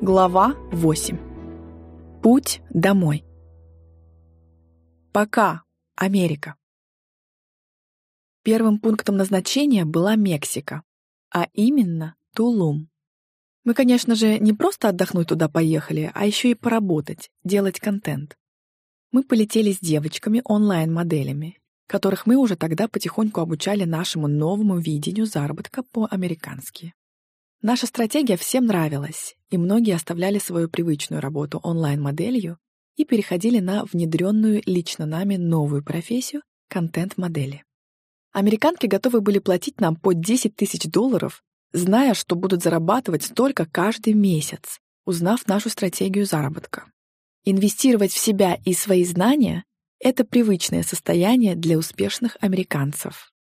Глава 8. Путь домой. Пока, Америка. Первым пунктом назначения была Мексика, а именно Тулум. Мы, конечно же, не просто отдохнуть туда поехали, а еще и поработать, делать контент. Мы полетели с девочками онлайн-моделями, которых мы уже тогда потихоньку обучали нашему новому видению заработка по-американски. Наша стратегия всем нравилась, и многие оставляли свою привычную работу онлайн-моделью и переходили на внедренную лично нами новую профессию — контент-модели. Американки готовы были платить нам по 10 тысяч долларов, зная, что будут зарабатывать столько каждый месяц, узнав нашу стратегию заработка. Инвестировать в себя и свои знания — это привычное состояние для успешных американцев.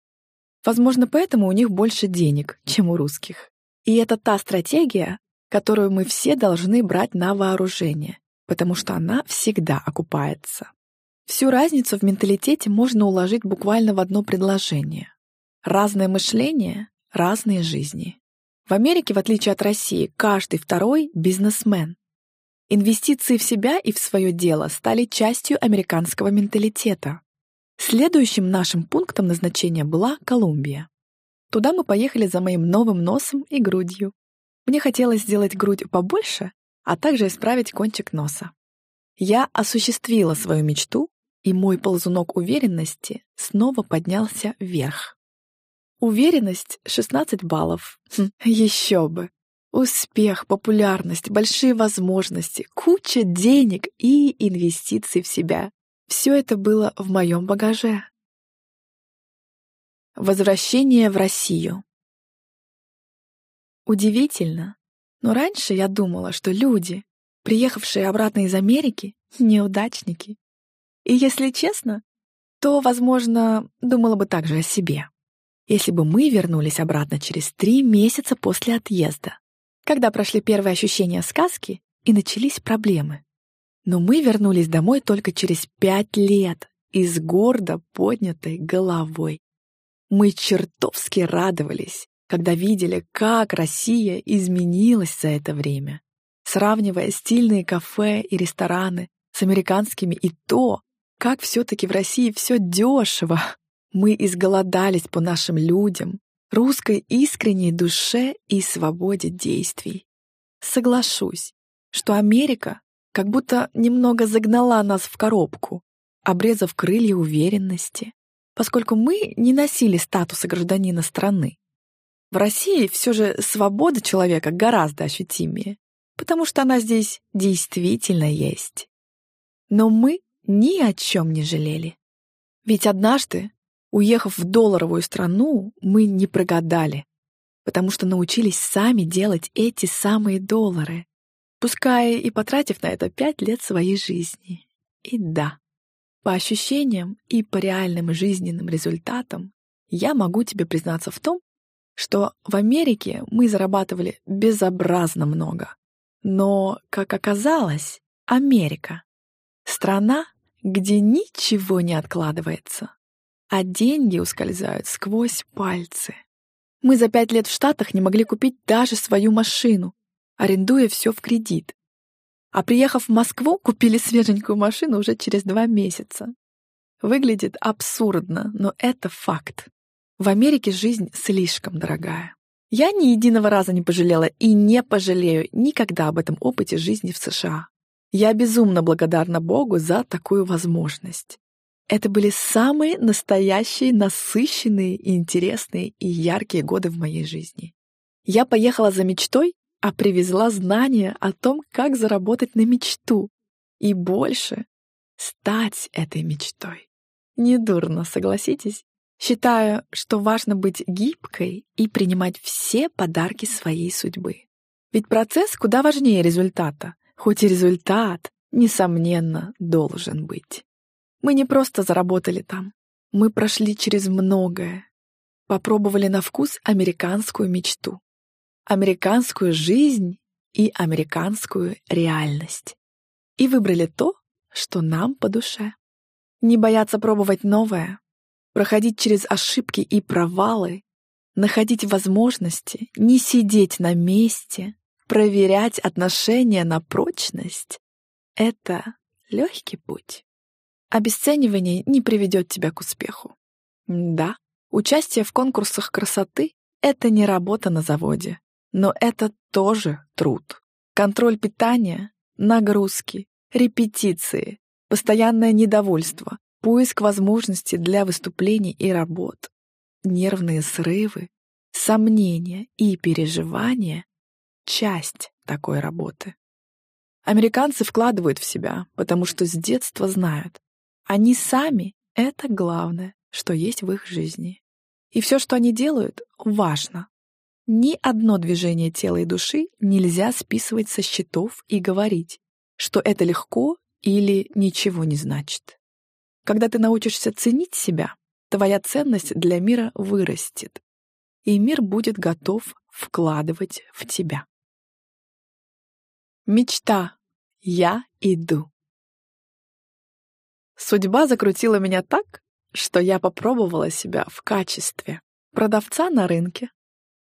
Возможно, поэтому у них больше денег, чем у русских. И это та стратегия, которую мы все должны брать на вооружение, потому что она всегда окупается. Всю разницу в менталитете можно уложить буквально в одно предложение. Разное мышление — разные жизни. В Америке, в отличие от России, каждый второй — бизнесмен. Инвестиции в себя и в свое дело стали частью американского менталитета. Следующим нашим пунктом назначения была Колумбия. Туда мы поехали за моим новым носом и грудью. Мне хотелось сделать грудь побольше, а также исправить кончик носа. Я осуществила свою мечту, и мой ползунок уверенности снова поднялся вверх. Уверенность — 16 баллов. Хм, еще бы. Успех, популярность, большие возможности, куча денег и инвестиций в себя. Все это было в моем багаже. Возвращение в Россию. Удивительно, но раньше я думала, что люди, приехавшие обратно из Америки, неудачники. И если честно, то, возможно, думала бы также о себе. Если бы мы вернулись обратно через три месяца после отъезда, когда прошли первые ощущения сказки и начались проблемы. Но мы вернулись домой только через пять лет и с гордо поднятой головой. Мы чертовски радовались, когда видели, как Россия изменилась за это время, сравнивая стильные кафе и рестораны с американскими и то, как все-таки в России все дешево. Мы изголодались по нашим людям, русской искренней душе и свободе действий. Соглашусь, что Америка как будто немного загнала нас в коробку, обрезав крылья уверенности, поскольку мы не носили статуса гражданина страны. В России все же свобода человека гораздо ощутимее, потому что она здесь действительно есть. Но мы ни о чем не жалели. Ведь однажды, уехав в долларовую страну, мы не прогадали, потому что научились сами делать эти самые доллары, пускай и потратив на это пять лет своей жизни. И да, по ощущениям и по реальным жизненным результатам я могу тебе признаться в том, что в Америке мы зарабатывали безобразно много. Но, как оказалось, Америка — страна, где ничего не откладывается, а деньги ускользают сквозь пальцы. Мы за пять лет в Штатах не могли купить даже свою машину, арендуя все в кредит. А приехав в Москву, купили свеженькую машину уже через два месяца. Выглядит абсурдно, но это факт. В Америке жизнь слишком дорогая. Я ни единого раза не пожалела и не пожалею никогда об этом опыте жизни в США. Я безумно благодарна Богу за такую возможность. Это были самые настоящие, насыщенные, интересные и яркие годы в моей жизни. Я поехала за мечтой а привезла знания о том, как заработать на мечту и больше стать этой мечтой. Недурно, согласитесь? Считаю, что важно быть гибкой и принимать все подарки своей судьбы. Ведь процесс куда важнее результата, хоть и результат, несомненно, должен быть. Мы не просто заработали там, мы прошли через многое, попробовали на вкус американскую мечту американскую жизнь и американскую реальность. И выбрали то, что нам по душе. Не бояться пробовать новое, проходить через ошибки и провалы, находить возможности, не сидеть на месте, проверять отношения на прочность — это легкий путь. Обесценивание не приведет тебя к успеху. Да, участие в конкурсах красоты — это не работа на заводе, но это тоже труд. Контроль питания, нагрузки, репетиции, постоянное недовольство, поиск возможностей для выступлений и работ, нервные срывы, сомнения и переживания — часть такой работы. Американцы вкладывают в себя, потому что с детства знают, они сами — это главное, что есть в их жизни. И все, что они делают, важно. Ни одно движение тела и души нельзя списывать со счетов и говорить, что это легко или ничего не значит. Когда ты научишься ценить себя, твоя ценность для мира вырастет, и мир будет готов вкладывать в тебя. Мечта. Я иду. Судьба закрутила меня так, что я попробовала себя в качестве продавца на рынке,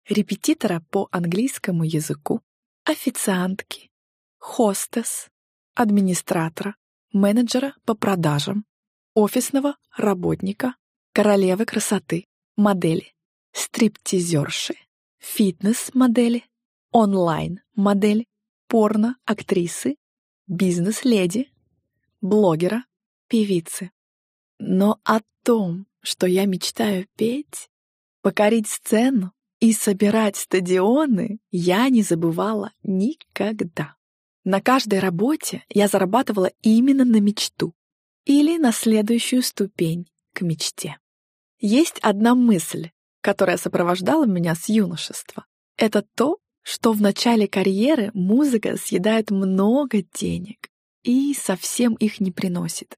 репетитора по английскому языку, официантки, хостес, администратора, менеджера по продажам, офисного работника, королевы красоты, модели, стриптизерши, фитнес-модели, онлайн-модели, порно-актрисы, бизнес-леди, блогера, певицы. Но о том, что я мечтаю петь, покорить сцену и собирать стадионы, я не забывала никогда. На каждой работе я зарабатывала именно на мечту или на следующую ступень к мечте. Есть одна мысль, которая сопровождала меня с юношества. Это то, что в начале карьеры музыка съедает много денег и совсем их не приносит.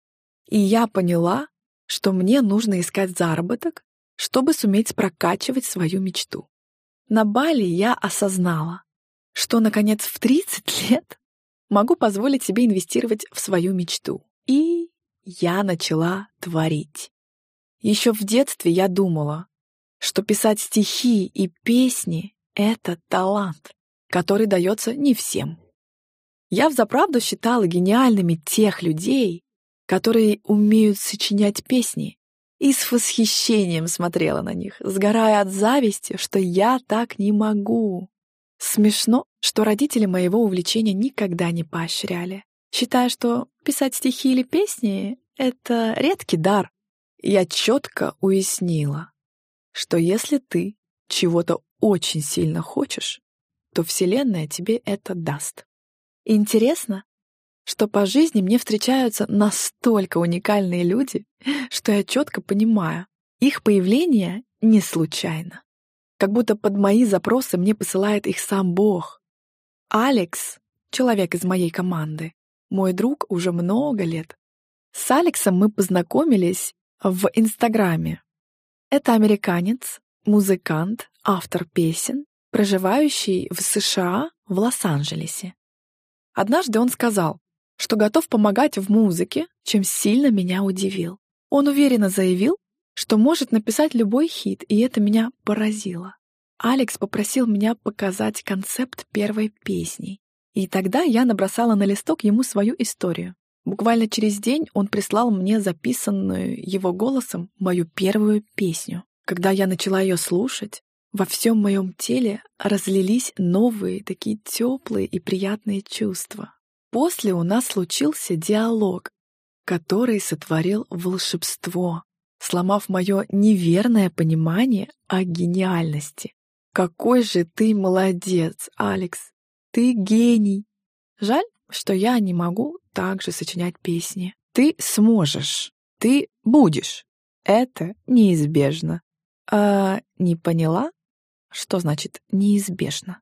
И я поняла, что мне нужно искать заработок, чтобы суметь прокачивать свою мечту. На Бали я осознала, что, наконец, в 30 лет могу позволить себе инвестировать в свою мечту. И я начала творить. Еще в детстве я думала, что писать стихи и песни — это талант, который дается не всем. Я взаправду считала гениальными тех людей, которые умеют сочинять песни, и с восхищением смотрела на них, сгорая от зависти, что я так не могу. Смешно, что родители моего увлечения никогда не поощряли, считая, что писать стихи или песни — это редкий дар. Я четко уяснила, что если ты чего-то очень сильно хочешь, то Вселенная тебе это даст. интересно, что по жизни мне встречаются настолько уникальные люди, что я четко понимаю, их появление не случайно. Как будто под мои запросы мне посылает их сам Бог. Алекс, человек из моей команды, мой друг уже много лет. С Алексом мы познакомились в Инстаграме. Это американец, музыкант, автор песен, проживающий в США в Лос-Анджелесе. Однажды он сказал, что готов помогать в музыке, чем сильно меня удивил. Он уверенно заявил, что может написать любой хит, и это меня поразило. Алекс попросил меня показать концепт первой песни, и тогда я набросала на листок ему свою историю. Буквально через день он прислал мне записанную его голосом мою первую песню. Когда я начала ее слушать, во всем моем теле разлились новые, такие теплые и приятные чувства. После у нас случился диалог, который сотворил волшебство, сломав мое неверное понимание о гениальности. Какой же ты молодец, Алекс! Ты гений! Жаль, что я не могу так же сочинять песни. Ты сможешь. Ты будешь. Это неизбежно. А не поняла? Что значит неизбежно?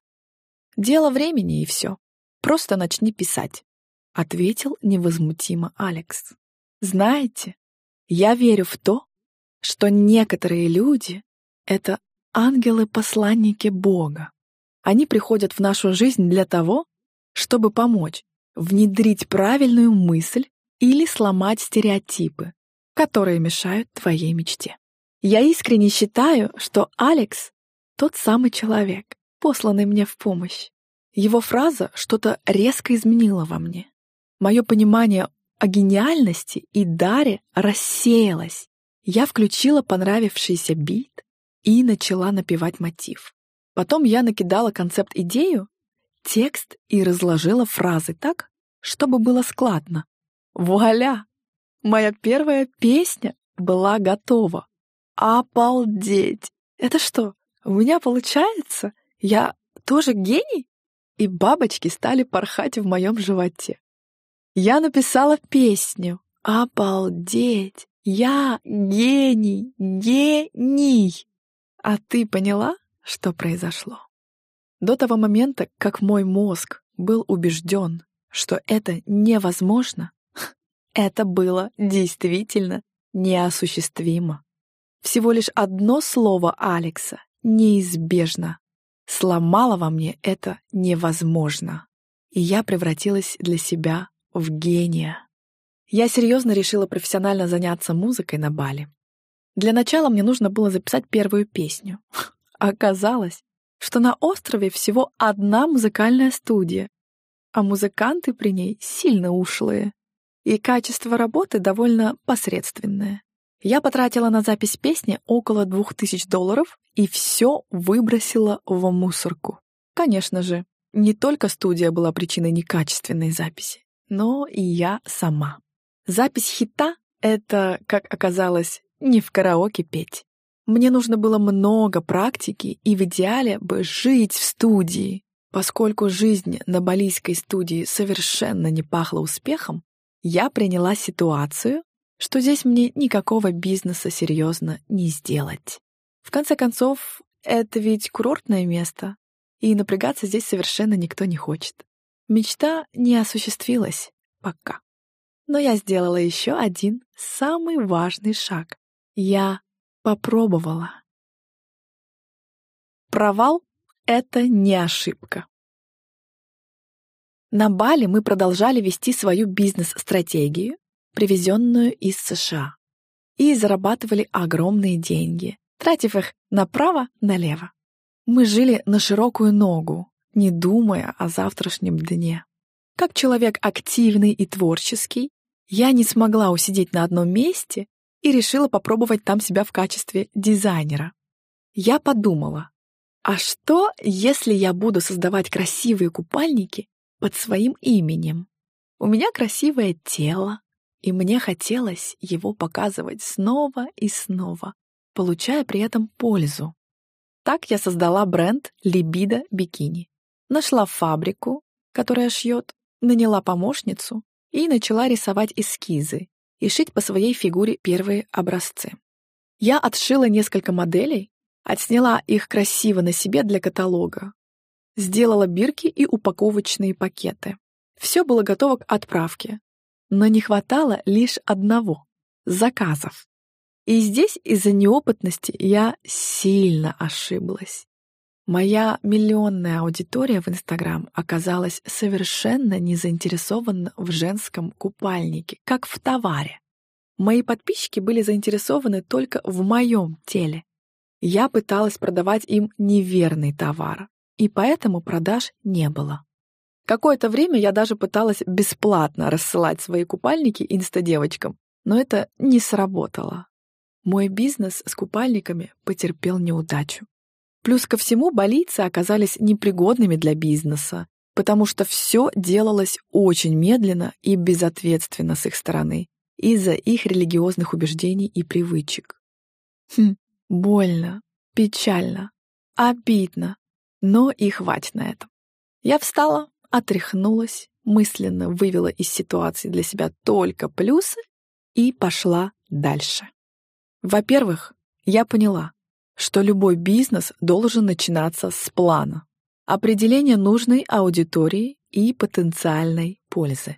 Дело времени и все. Просто начни писать», — ответил невозмутимо Алекс. «Знаете, я верю в то, что некоторые люди — это ангелы-посланники Бога. Они приходят в нашу жизнь для того, чтобы помочь внедрить правильную мысль или сломать стереотипы, которые мешают твоей мечте. Я искренне считаю, что Алекс — тот самый человек, посланный мне в помощь. Его фраза что-то резко изменила во мне. Мое понимание о гениальности и даре рассеялось. Я включила понравившийся бит и начала напевать мотив. Потом я накидала концепт-идею, текст и разложила фразы так, чтобы было складно. Вуаля! Моя первая песня была готова. Обалдеть! Это что, у меня получается? Я тоже гений? И бабочки стали порхать в моем животе. Я написала песню. Обалдеть! Я гений! Гений! А ты поняла, что произошло? До того момента, как мой мозг был убежден, что это невозможно, это было действительно неосуществимо. Всего лишь одно слово Алекса неизбежно сломало во мне это невозможно, и я превратилась для себя в гения. Я серьезно решила профессионально заняться музыкой на Бали. Для начала мне нужно было записать первую песню. Оказалось, что на острове всего одна музыкальная студия, а музыканты при ней сильно ушлые, и качество работы довольно посредственное. Я потратила на запись песни около двух тысяч долларов и все выбросила в мусорку. Конечно же, не только студия была причиной некачественной записи, но и я сама. Запись хита — это, как оказалось, не в караоке петь. Мне нужно было много практики и в идеале бы жить в студии. Поскольку жизнь на балийской студии совершенно не пахла успехом, я приняла ситуацию, что здесь мне никакого бизнеса серьезно не сделать. В конце концов, это ведь курортное место, и напрягаться здесь совершенно никто не хочет. Мечта не осуществилась пока. Но я сделала еще один самый важный шаг. Я попробовала. Провал — это не ошибка. На Бали мы продолжали вести свою бизнес-стратегию, привезенную из США, и зарабатывали огромные деньги, тратив их направо-налево. Мы жили на широкую ногу, не думая о завтрашнем дне. Как человек активный и творческий, я не смогла усидеть на одном месте и решила попробовать там себя в качестве дизайнера. Я подумала, а что, если я буду создавать красивые купальники под своим именем? У меня красивое тело, и мне хотелось его показывать снова и снова, получая при этом пользу. Так я создала бренд «Либидо Бикини». Нашла фабрику, которая шьет, наняла помощницу и начала рисовать эскизы и шить по своей фигуре первые образцы. Я отшила несколько моделей, отсняла их красиво на себе для каталога, сделала бирки и упаковочные пакеты. Все было готово к отправке, но не хватало лишь одного — заказов. И здесь из-за неопытности я сильно ошиблась. Моя миллионная аудитория в Инстаграм оказалась совершенно не заинтересована в женском купальнике, как в товаре. Мои подписчики были заинтересованы только в моем теле. Я пыталась продавать им неверный товар, и поэтому продаж не было. Какое-то время я даже пыталась бесплатно рассылать свои купальники инстадевочкам, но это не сработало. Мой бизнес с купальниками потерпел неудачу. Плюс ко всему, болицы оказались непригодными для бизнеса, потому что все делалось очень медленно и безответственно с их стороны из-за их религиозных убеждений и привычек. Хм, больно, печально, обидно, но и хватит на этом. Я встала, отряхнулась, мысленно вывела из ситуации для себя только плюсы и пошла дальше. Во-первых, я поняла, что любой бизнес должен начинаться с плана, определения нужной аудитории и потенциальной пользы.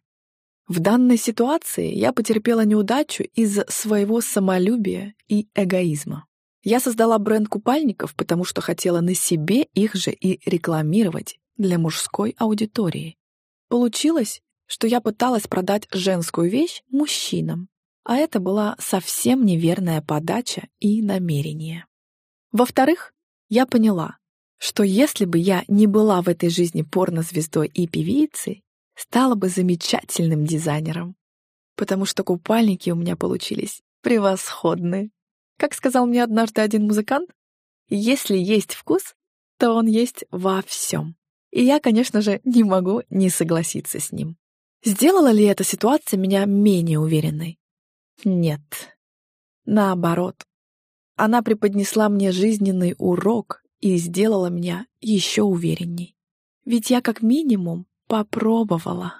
В данной ситуации я потерпела неудачу из-за своего самолюбия и эгоизма. Я создала бренд купальников, потому что хотела на себе их же и рекламировать для мужской аудитории. Получилось, что я пыталась продать женскую вещь мужчинам, а это была совсем неверная подача и намерение. Во-вторых, я поняла, что если бы я не была в этой жизни порнозвездой и певицей, стала бы замечательным дизайнером. Потому что купальники у меня получились превосходные. Как сказал мне однажды один музыкант, если есть вкус, то он есть во всем. И я, конечно же, не могу не согласиться с ним. Сделала ли эта ситуация меня менее уверенной? Нет. Наоборот. Она преподнесла мне жизненный урок и сделала меня еще уверенней. Ведь я как минимум попробовала.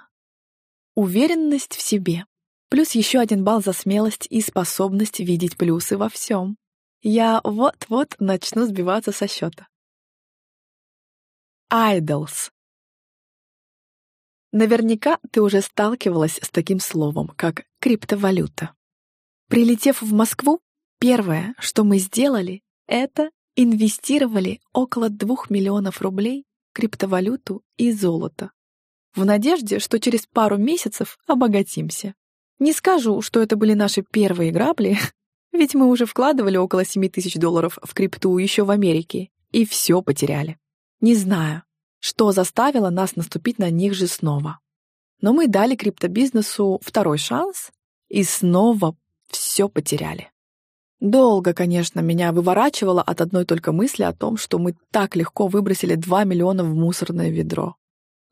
Уверенность в себе. Плюс еще один балл за смелость и способность видеть плюсы во всем. Я вот-вот начну сбиваться со счета. Idols. Наверняка ты уже сталкивалась с таким словом, как криптовалюта. Прилетев в Москву, первое, что мы сделали, это инвестировали около 2 миллионов рублей в криптовалюту и золото. В надежде, что через пару месяцев обогатимся. Не скажу, что это были наши первые грабли, ведь мы уже вкладывали около 7 тысяч долларов в крипту еще в Америке и все потеряли. Не знаю, что заставило нас наступить на них же снова. Но мы дали криптобизнесу второй шанс и снова все потеряли. Долго, конечно, меня выворачивало от одной только мысли о том, что мы так легко выбросили 2 миллиона в мусорное ведро.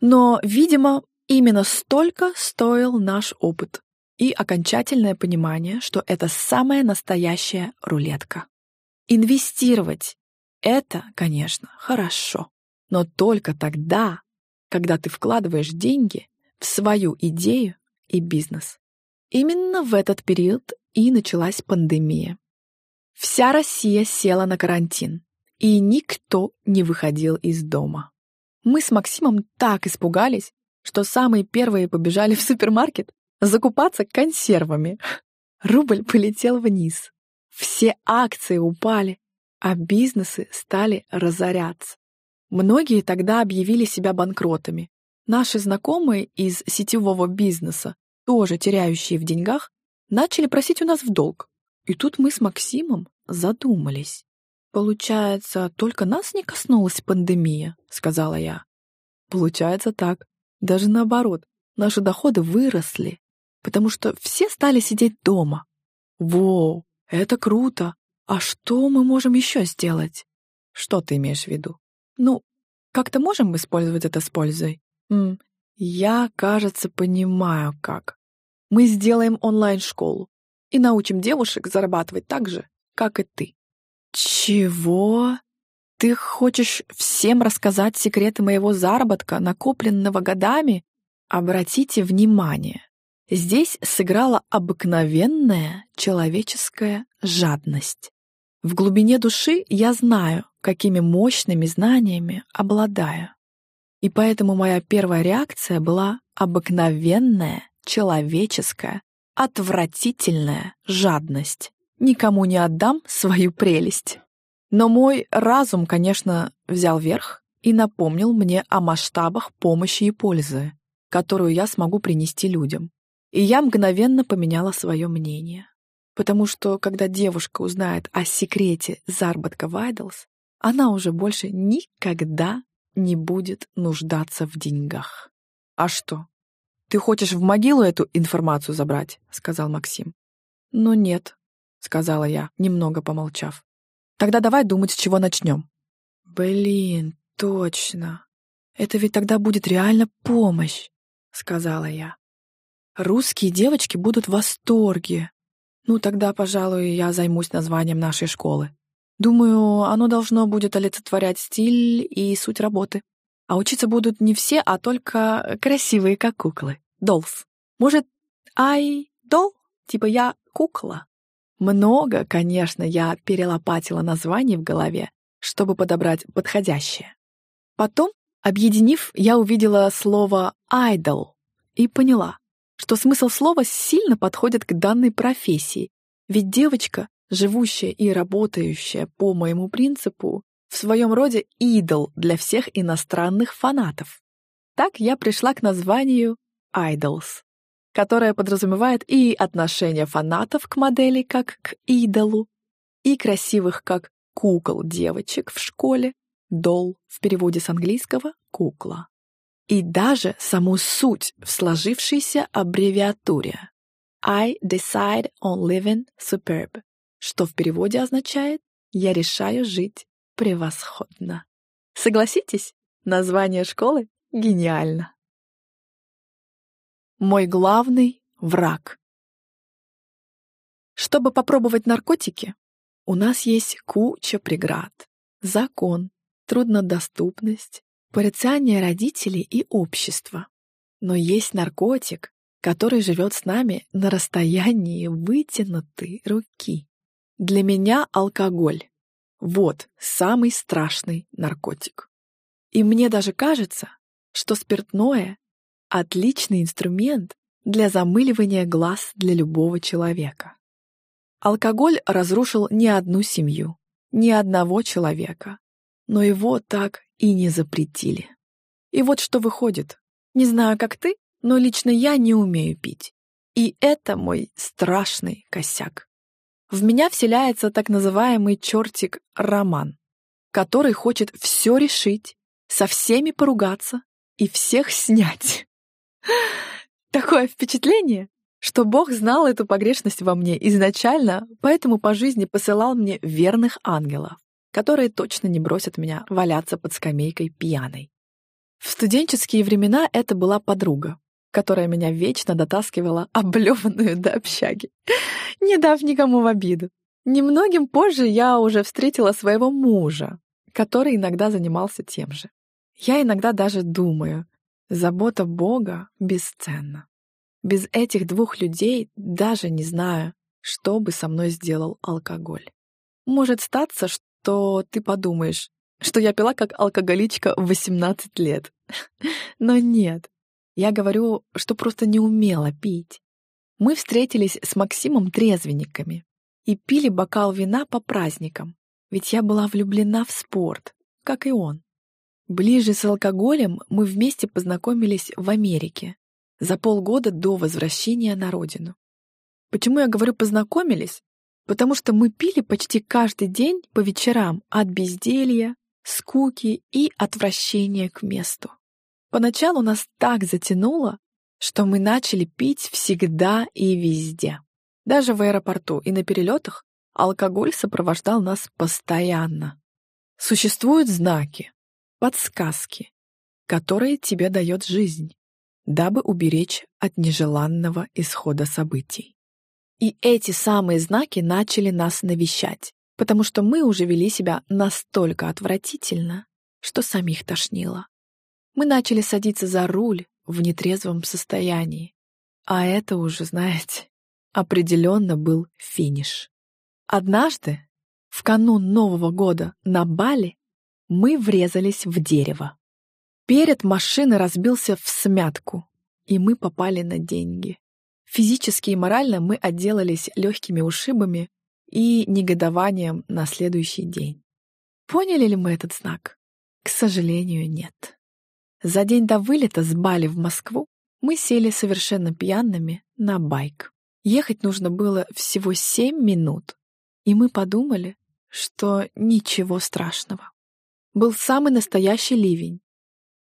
Но, видимо, именно столько стоил наш опыт и окончательное понимание, что это самая настоящая рулетка. Инвестировать — это, конечно, хорошо, но только тогда, когда ты вкладываешь деньги в свою идею и бизнес. Именно в этот период и началась пандемия. Вся Россия села на карантин, и никто не выходил из дома. Мы с Максимом так испугались, что самые первые побежали в супермаркет закупаться консервами. Рубль полетел вниз. Все акции упали, а бизнесы стали разоряться. Многие тогда объявили себя банкротами. Наши знакомые из сетевого бизнеса, тоже теряющие в деньгах, начали просить у нас в долг. И тут мы с Максимом задумались. «Получается, только нас не коснулась пандемия», — сказала я. «Получается так. Даже наоборот, наши доходы выросли, потому что все стали сидеть дома. Воу, это круто. А что мы можем еще сделать?» «Что ты имеешь в виду?» «Ну, как-то можем использовать это с пользой?» М «Я, кажется, понимаю, как. Мы сделаем онлайн-школу и научим девушек зарабатывать так же, как и ты. Чего? Ты хочешь всем рассказать секреты моего заработка, накопленного годами? Обратите внимание, здесь сыграла обыкновенная человеческая жадность. В глубине души я знаю, какими мощными знаниями обладаю. И поэтому моя первая реакция была обыкновенная человеческая, отвратительная жадность никому не отдам свою прелесть. Но мой разум, конечно, взял верх и напомнил мне о масштабах помощи и пользы, которую я смогу принести людям. И я мгновенно поменяла свое мнение. Потому что, когда девушка узнает о секрете заработка в Idols, она уже больше никогда не будет нуждаться в деньгах. «А что, ты хочешь в могилу эту информацию забрать?» — сказал Максим. «Ну нет», — сказала я, немного помолчав. «Тогда давай думать, с чего начнем». «Блин, точно. Это ведь тогда будет реально помощь», — сказала я. «Русские девочки будут в восторге. Ну, тогда, пожалуй, я займусь названием нашей школы. Думаю, оно должно будет олицетворять стиль и суть работы. А учиться будут не все, а только красивые, как куклы. Долс. Может, ай, дол? Типа я кукла?» Много, конечно, я перелопатила названий в голове, чтобы подобрать подходящее. Потом, объединив, я увидела слово «idol» и поняла, что смысл слова сильно подходит к данной профессии, ведь девочка, живущая и работающая по моему принципу, в своем роде идол для всех иностранных фанатов. Так я пришла к названию «Idols» которая подразумевает и отношение фанатов к модели как к идолу, и красивых как кукол девочек в школе, doll в переводе с английского «кукла». И даже саму суть в сложившейся аббревиатуре I decide on living superb, что в переводе означает «я решаю жить превосходно». Согласитесь, название школы гениально. Мой главный враг. Чтобы попробовать наркотики, у нас есть куча преград. Закон, труднодоступность, порицание родителей и общества. Но есть наркотик, который живет с нами на расстоянии вытянутой руки. Для меня алкоголь. Вот самый страшный наркотик. И мне даже кажется, что спиртное — отличный инструмент для замыливания глаз для любого человека. Алкоголь разрушил не одну семью, ни одного человека, но его так и не запретили. И вот что выходит. Не знаю, как ты, но лично я не умею пить. И это мой страшный косяк. В меня вселяется так называемый чертик Роман, который хочет все решить, со всеми поругаться и всех снять. Такое впечатление, что Бог знал эту погрешность во мне изначально, поэтому по жизни посылал мне верных ангелов, которые точно не бросят меня валяться под скамейкой пьяной. В студенческие времена это была подруга, которая меня вечно дотаскивала облеванную до общаги, не дав никому в обиду. Немногим позже я уже встретила своего мужа, который иногда занимался тем же. Я иногда даже думаю, забота Бога бесценна. Без этих двух людей даже не знаю, что бы со мной сделал алкоголь. Может статься, что ты подумаешь, что я пила как алкоголичка в 18 лет. Но нет, я говорю, что просто не умела пить. Мы встретились с Максимом трезвенниками и пили бокал вина по праздникам, ведь я была влюблена в спорт, как и он. Ближе с алкоголем мы вместе познакомились в Америке за полгода до возвращения на родину. Почему я говорю «познакомились»? Потому что мы пили почти каждый день по вечерам от безделья, скуки и отвращения к месту. Поначалу нас так затянуло, что мы начали пить всегда и везде. Даже в аэропорту и на перелетах алкоголь сопровождал нас постоянно. Существуют знаки, подсказки, которые тебе дает жизнь, дабы уберечь от нежеланного исхода событий. И эти самые знаки начали нас навещать, потому что мы уже вели себя настолько отвратительно, что самих тошнило. Мы начали садиться за руль в нетрезвом состоянии. А это уже, знаете, определенно был финиш. Однажды, в канун Нового года на Бали, мы врезались в дерево. Перед машины разбился в смятку, и мы попали на деньги. Физически и морально мы отделались легкими ушибами и негодованием на следующий день. Поняли ли мы этот знак? К сожалению, нет. За день до вылета с Бали в Москву мы сели совершенно пьяными на байк. Ехать нужно было всего семь минут, и мы подумали, что ничего страшного. Был самый настоящий ливень.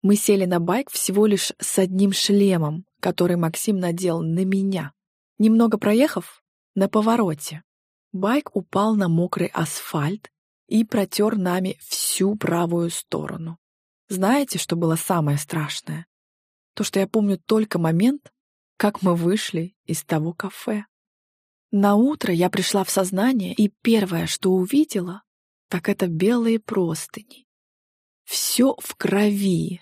Мы сели на байк всего лишь с одним шлемом, который Максим надел на меня. Немного проехав, на повороте, байк упал на мокрый асфальт и протер нами всю правую сторону. Знаете, что было самое страшное? То, что я помню только момент, как мы вышли из того кафе. На утро я пришла в сознание, и первое, что увидела, так это белые простыни. Все в крови,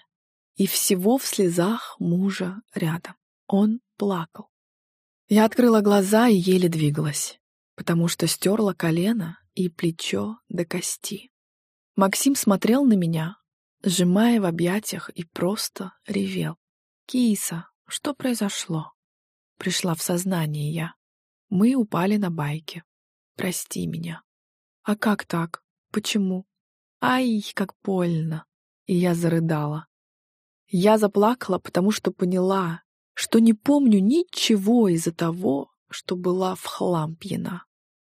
и всего в слезах мужа рядом. Он плакал. Я открыла глаза и еле двигалась, потому что стерла колено и плечо до кости. Максим смотрел на меня, сжимая в объятиях и просто ревел. «Киса, что произошло?» Пришла в сознание я. Мы упали на байке. Прости меня. А как так? Почему? Ай, как больно. И я зарыдала. Я заплакала, потому что поняла, что не помню ничего из-за того, что была в хлам пьяна.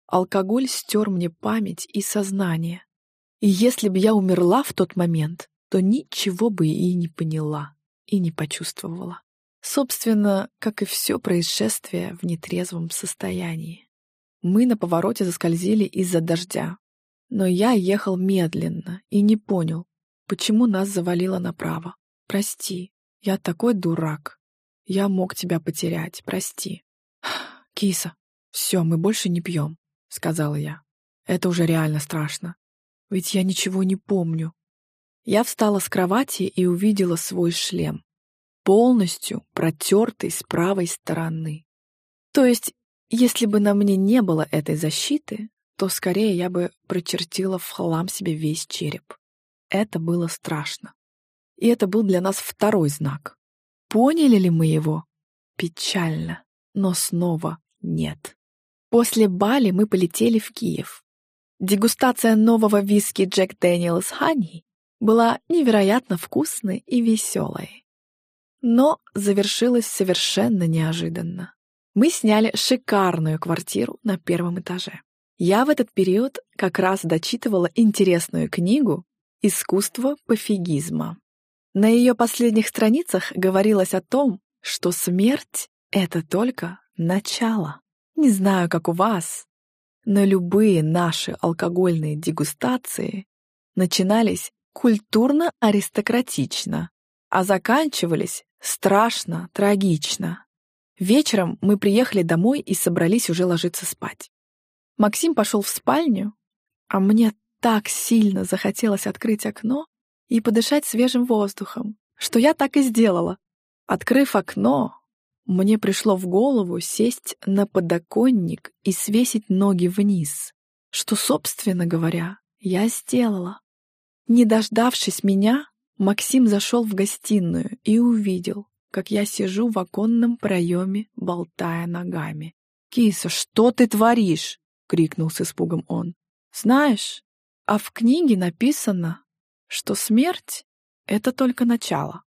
Алкоголь стер мне память и сознание. И если бы я умерла в тот момент, то ничего бы и не поняла, и не почувствовала. Собственно, как и все происшествие в нетрезвом состоянии. Мы на повороте заскользили из-за дождя. Но я ехал медленно и не понял, почему нас завалило направо. Прости, я такой дурак. Я мог тебя потерять, прости. Киса, все, мы больше не пьем, сказала я. Это уже реально страшно. Ведь я ничего не помню. Я встала с кровати и увидела свой шлем, полностью протертый с правой стороны. То есть, если бы на мне не было этой защиты, то скорее я бы прочертила в хлам себе весь череп. Это было страшно. И это был для нас второй знак. Поняли ли мы его? Печально, но снова нет. После Бали мы полетели в Киев. Дегустация нового виски Джек Дэниелс Хани была невероятно вкусной и веселой. Но завершилась совершенно неожиданно. Мы сняли шикарную квартиру на первом этаже. Я в этот период как раз дочитывала интересную книгу «Искусство пофигизма». На ее последних страницах говорилось о том, что смерть — это только начало. Не знаю, как у вас, но любые наши алкогольные дегустации начинались культурно-аристократично, а заканчивались страшно, трагично. Вечером мы приехали домой и собрались уже ложиться спать. Максим пошел в спальню, а мне так сильно захотелось открыть окно и подышать свежим воздухом, что я так и сделала. Открыв окно, мне пришло в голову сесть на подоконник и свесить ноги вниз, что, собственно говоря, я сделала. Не дождавшись меня, Максим зашел в гостиную и увидел, как я сижу в оконном проеме, болтая ногами. «Киса, что ты творишь?» — крикнул с испугом он. «Знаешь, а в книге написано, что смерть — это только начало.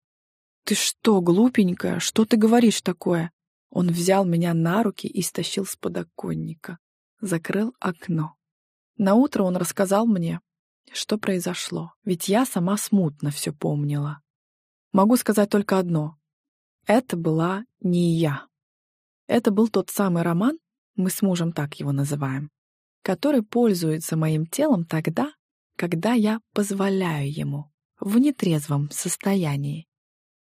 «Ты что, глупенькая, что ты говоришь такое?» Он взял меня на руки и стащил с подоконника. Закрыл окно. Наутро он рассказал мне, что произошло, ведь я сама смутно все помнила. Могу сказать только одно. Это была не я. Это был тот самый роман, мы с мужем так его называем, который пользуется моим телом тогда, когда я позволяю ему в нетрезвом состоянии.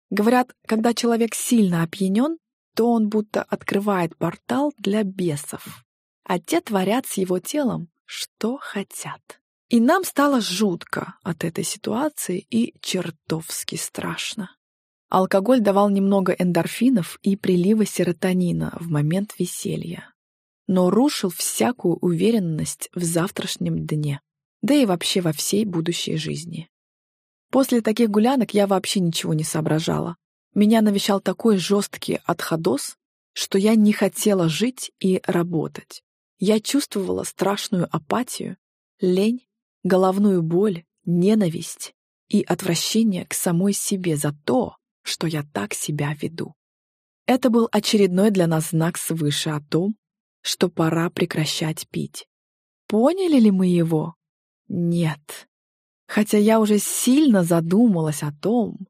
Говорят, когда человек сильно опьянен, то он будто открывает портал для бесов, а те творят с его телом, что хотят. И нам стало жутко от этой ситуации и чертовски страшно. Алкоголь давал немного эндорфинов и прилива серотонина в момент веселья, но рушил всякую уверенность в завтрашнем дне, да и вообще во всей будущей жизни. После таких гулянок я вообще ничего не соображала. Меня навещал такой жесткий отходос, что я не хотела жить и работать. Я чувствовала страшную апатию, лень, головную боль, ненависть и отвращение к самой себе за то, что я так себя веду. Это был очередной для нас знак свыше о том, что пора прекращать пить. Поняли ли мы его? Нет хотя я уже сильно задумалась о том,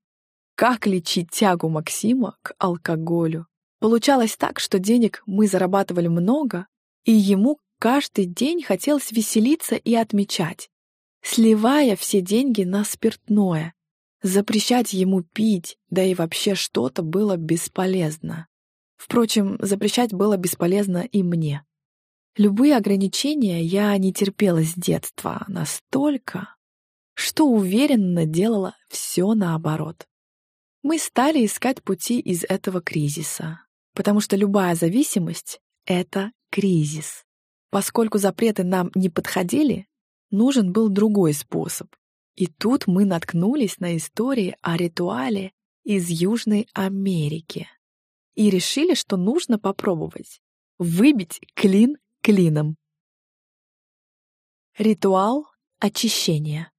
как лечить тягу Максима к алкоголю. Получалось так, что денег мы зарабатывали много, и ему каждый день хотелось веселиться и отмечать, сливая все деньги на спиртное. Запрещать ему пить, да и вообще что-то было бесполезно. Впрочем, запрещать было бесполезно и мне. Любые ограничения я не терпела с детства настолько, что уверенно делала все наоборот. Мы стали искать пути из этого кризиса, потому что любая зависимость — это кризис. Поскольку запреты нам не подходили, нужен был другой способ. И тут мы наткнулись на истории о ритуале из Южной Америки и решили, что нужно попробовать выбить клин клином. Ритуал очищения.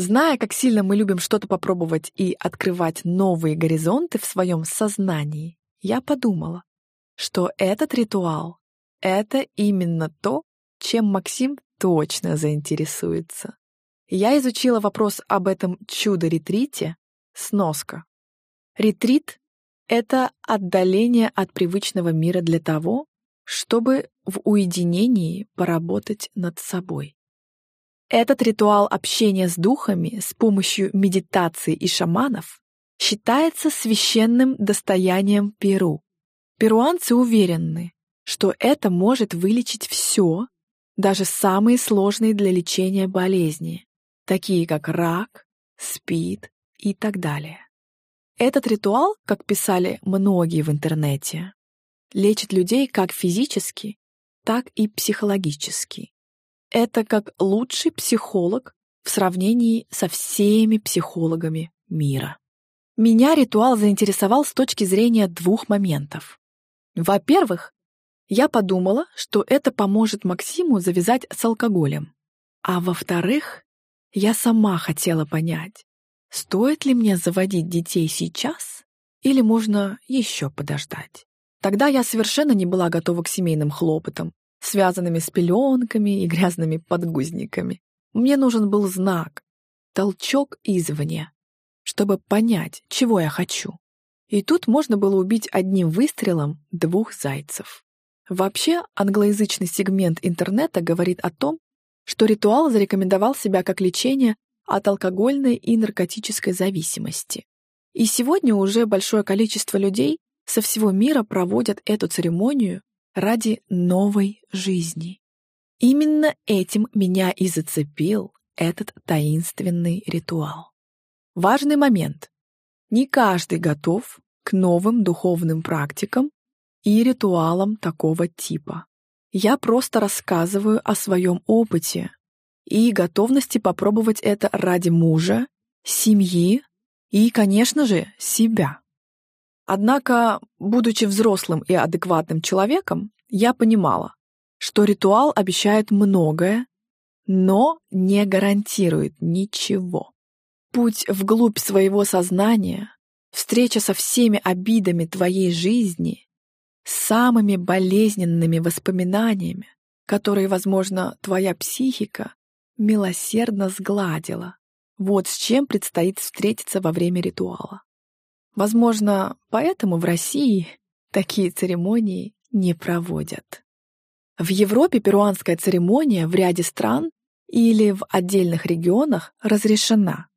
Зная, как сильно мы любим что-то попробовать и открывать новые горизонты в своем сознании, я подумала, что этот ритуал — это именно то, чем Максим точно заинтересуется. Я изучила вопрос об этом чудо-ретрите, сноска. Ретрит — это отдаление от привычного мира для того, чтобы в уединении поработать над собой. Этот ритуал общения с духами с помощью медитации и шаманов считается священным достоянием Перу. Перуанцы уверены, что это может вылечить все, даже самые сложные для лечения болезни, такие как рак, СПИД и так далее. Этот ритуал, как писали многие в интернете, лечит людей как физически, так и психологически. Это как лучший психолог в сравнении со всеми психологами мира. Меня ритуал заинтересовал с точки зрения двух моментов. Во-первых, я подумала, что это поможет Максиму завязать с алкоголем. А во-вторых, я сама хотела понять, стоит ли мне заводить детей сейчас или можно еще подождать. Тогда я совершенно не была готова к семейным хлопотам, связанными с пеленками и грязными подгузниками. Мне нужен был знак, толчок извне, чтобы понять, чего я хочу. И тут можно было убить одним выстрелом двух зайцев. Вообще, англоязычный сегмент интернета говорит о том, что ритуал зарекомендовал себя как лечение от алкогольной и наркотической зависимости. И сегодня уже большое количество людей со всего мира проводят эту церемонию ради новой жизни. Именно этим меня и зацепил этот таинственный ритуал. Важный момент. Не каждый готов к новым духовным практикам и ритуалам такого типа. Я просто рассказываю о своем опыте и готовности попробовать это ради мужа, семьи и, конечно же, себя. Однако, будучи взрослым и адекватным человеком, я понимала, что ритуал обещает многое, но не гарантирует ничего. Путь вглубь своего сознания, встреча со всеми обидами твоей жизни, самыми болезненными воспоминаниями, которые, возможно, твоя психика милосердно сгладила. Вот с чем предстоит встретиться во время ритуала. Возможно, поэтому в России такие церемонии не проводят. В Европе перуанская церемония в ряде стран или в отдельных регионах разрешена.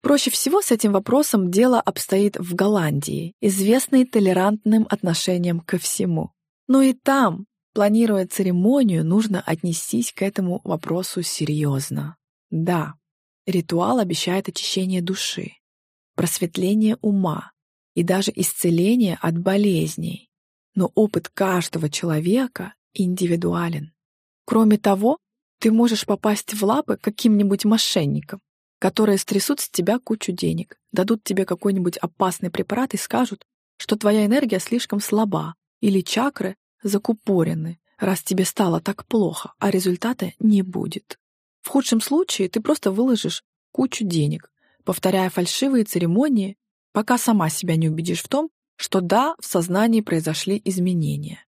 Проще всего с этим вопросом дело обстоит в Голландии, известной толерантным отношением ко всему. Но и там, планируя церемонию, нужно отнестись к этому вопросу серьезно. Да, ритуал обещает очищение души, просветление ума, и даже исцеление от болезней. Но опыт каждого человека индивидуален. Кроме того, ты можешь попасть в лапы каким-нибудь мошенникам, которые стрясут с тебя кучу денег, дадут тебе какой-нибудь опасный препарат и скажут, что твоя энергия слишком слаба или чакры закупорены, раз тебе стало так плохо, а результата не будет. В худшем случае ты просто выложишь кучу денег, повторяя фальшивые церемонии пока сама себя не убедишь в том, что да, в сознании произошли изменения.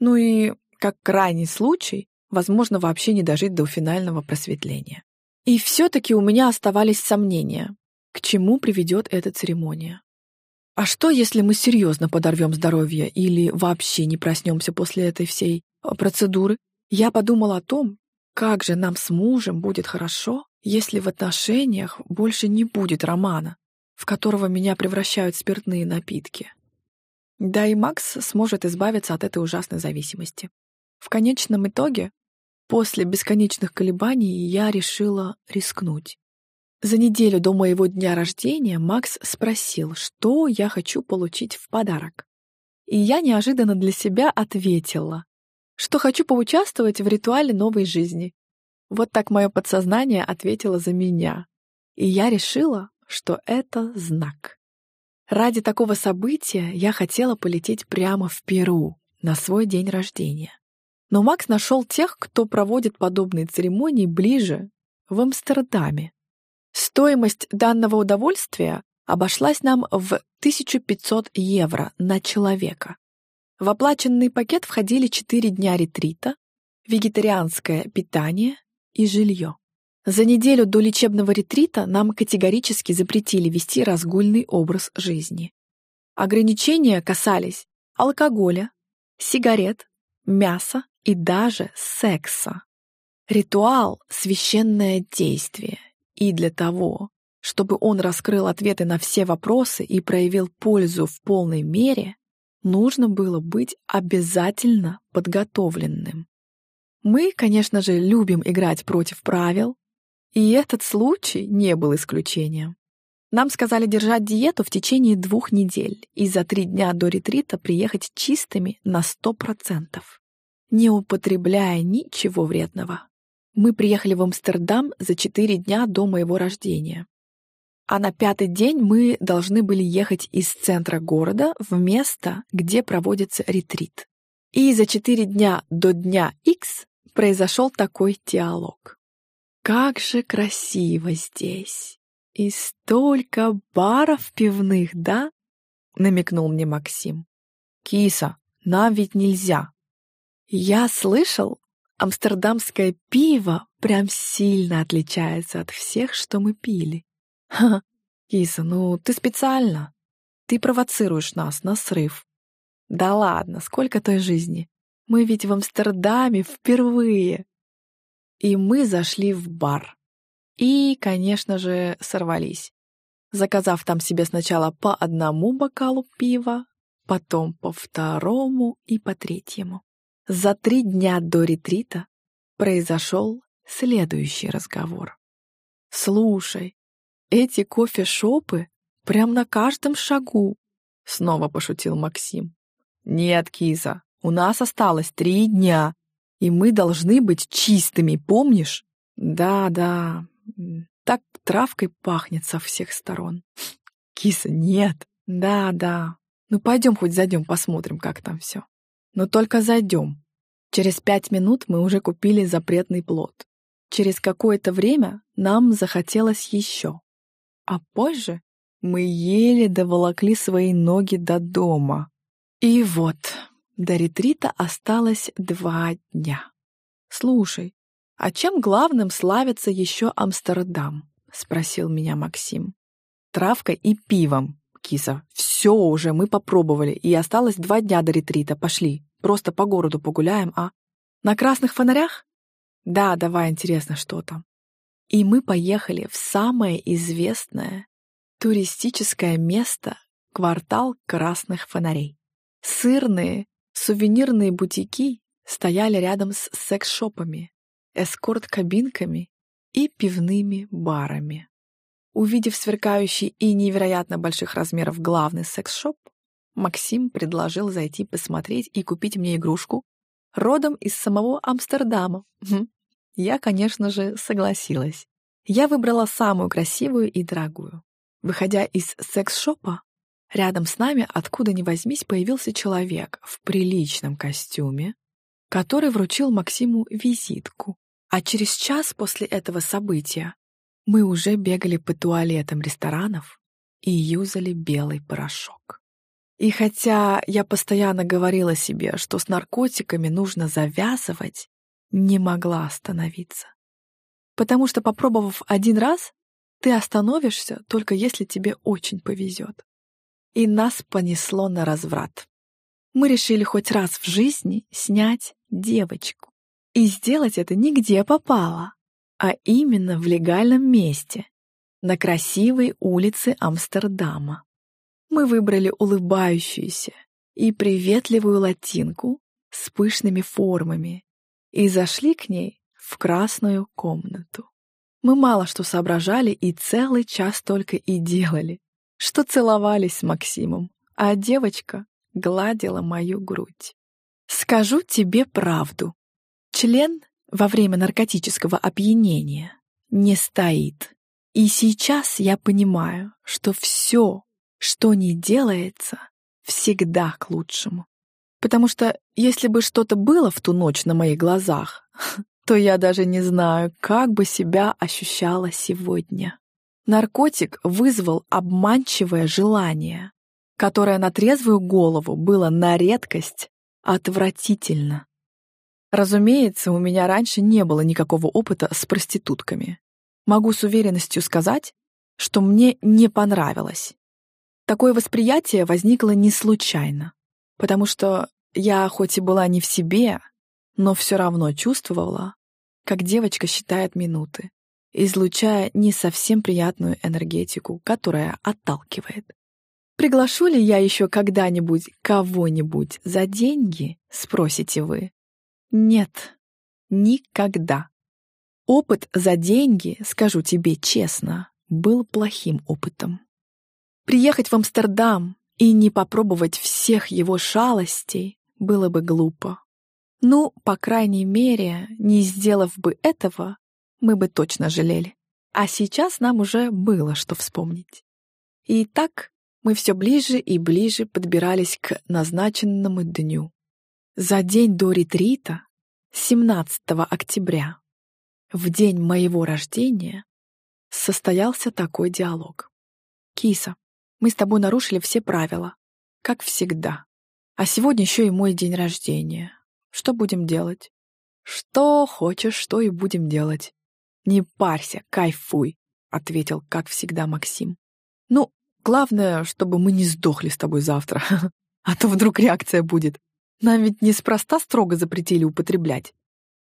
Ну и, как крайний случай, возможно вообще не дожить до финального просветления. И все-таки у меня оставались сомнения, к чему приведет эта церемония. А что, если мы серьезно подорвем здоровье или вообще не проснемся после этой всей а, процедуры? Я подумала о том, как же нам с мужем будет хорошо, если в отношениях больше не будет романа, в которого меня превращают спиртные напитки. Да и Макс сможет избавиться от этой ужасной зависимости. В конечном итоге, после бесконечных колебаний, я решила рискнуть. За неделю до моего дня рождения Макс спросил, что я хочу получить в подарок. И я неожиданно для себя ответила, что хочу поучаствовать в ритуале новой жизни. Вот так мое подсознание ответило за меня. И я решила, что это знак. Ради такого события я хотела полететь прямо в Перу на свой день рождения. Но Макс нашел тех, кто проводит подобные церемонии ближе, в Амстердаме. Стоимость данного удовольствия обошлась нам в 1500 евро на человека. В оплаченный пакет входили 4 дня ретрита, вегетарианское питание, и жилье. За неделю до лечебного ретрита нам категорически запретили вести разгульный образ жизни. Ограничения касались алкоголя, сигарет, мяса и даже секса. Ритуал — священное действие, и для того, чтобы он раскрыл ответы на все вопросы и проявил пользу в полной мере, нужно было быть обязательно подготовленным. Мы, конечно же, любим играть против правил, и этот случай не был исключением. Нам сказали держать диету в течение двух недель и за три дня до ретрита приехать чистыми на сто процентов, не употребляя ничего вредного. Мы приехали в Амстердам за четыре дня до моего рождения. А на пятый день мы должны были ехать из центра города в место, где проводится ретрит. И за четыре дня до дня X произошел такой диалог. «Как же красиво здесь! И столько баров пивных, да?» — намекнул мне Максим. «Киса, нам ведь нельзя!» «Я слышал, амстердамское пиво прям сильно отличается от всех, что мы пили. Ха, киса, ну ты специально. Ты провоцируешь нас на срыв. Да ладно, сколько той жизни. Мы ведь в Амстердаме впервые. И мы зашли в бар. И, конечно же, сорвались. Заказав там себе сначала по одному бокалу пива, потом по второму и по третьему. За три дня до ретрита произошел следующий разговор. «Слушай, эти кофешопы прям на каждом шагу», — снова пошутил Максим. «Нет, Киза, у нас осталось три дня, и мы должны быть чистыми, помнишь?» «Да, да, так травкой пахнет со всех сторон». «Киса, нет». «Да, да. Ну пойдем хоть зайдем, посмотрим, как там все». «Но только зайдем». Через пять минут мы уже купили запретный плод. Через какое-то время нам захотелось еще. А позже мы еле доволокли свои ноги до дома. И вот, до ретрита осталось два дня. «Слушай, а чем главным славится еще Амстердам?» — спросил меня Максим. «Травкой и пивом, киса. Все уже мы попробовали, и осталось два дня до ретрита. Пошли, просто по городу погуляем, а? На красных фонарях? Да, давай, интересно, что там. И мы поехали в самое известное туристическое место — квартал красных фонарей. Сырные, сувенирные бутики стояли рядом с секс-шопами, эскорт-кабинками и пивными барами. Увидев сверкающий и невероятно больших размеров главный секс-шоп, Максим предложил зайти посмотреть и купить мне игрушку родом из самого Амстердама. Я, конечно же, согласилась. Я выбрала самую красивую и дорогую. Выходя из секс-шопа, рядом с нами, откуда ни возьмись, появился человек в приличном костюме, который вручил Максиму визитку. А через час после этого события мы уже бегали по туалетам ресторанов и юзали белый порошок. И хотя я постоянно говорила себе, что с наркотиками нужно завязывать, не могла остановиться. Потому что, попробовав один раз, ты остановишься, только если тебе очень повезет. И нас понесло на разврат. Мы решили хоть раз в жизни снять девочку. И сделать это нигде попало, а именно в легальном месте, на красивой улице Амстердама мы выбрали улыбающуюся и приветливую латинку с пышными формами и зашли к ней в красную комнату. Мы мало что соображали и целый час только и делали, что целовались с Максимом, а девочка гладила мою грудь. Скажу тебе правду. Член во время наркотического опьянения не стоит. И сейчас я понимаю, что все, что не делается, всегда к лучшему. Потому что если бы что-то было в ту ночь на моих глазах, то я даже не знаю, как бы себя ощущала сегодня. Наркотик вызвал обманчивое желание, которое на трезвую голову было на редкость отвратительно. Разумеется, у меня раньше не было никакого опыта с проститутками. Могу с уверенностью сказать, что мне не понравилось. Такое восприятие возникло не случайно, потому что я хоть и была не в себе, но все равно чувствовала, как девочка считает минуты, излучая не совсем приятную энергетику, которая отталкивает. Приглашу ли я еще когда-нибудь кого-нибудь за деньги, спросите вы? Нет, никогда. Опыт за деньги, скажу тебе честно, был плохим опытом. Приехать в Амстердам и не попробовать всех его шалостей было бы глупо. Ну, по крайней мере, не сделав бы этого, мы бы точно жалели. А сейчас нам уже было что вспомнить. И так мы все ближе и ближе подбирались к назначенному дню. За день до ретрита, 17 октября, в день моего рождения, состоялся такой диалог. «Киса, мы с тобой нарушили все правила, как всегда. А сегодня еще и мой день рождения. Что будем делать?» «Что хочешь, что и будем делать». «Не парься, кайфуй», — ответил, как всегда, Максим. «Ну, главное, чтобы мы не сдохли с тобой завтра, а то вдруг реакция будет. Нам ведь неспроста строго запретили употреблять.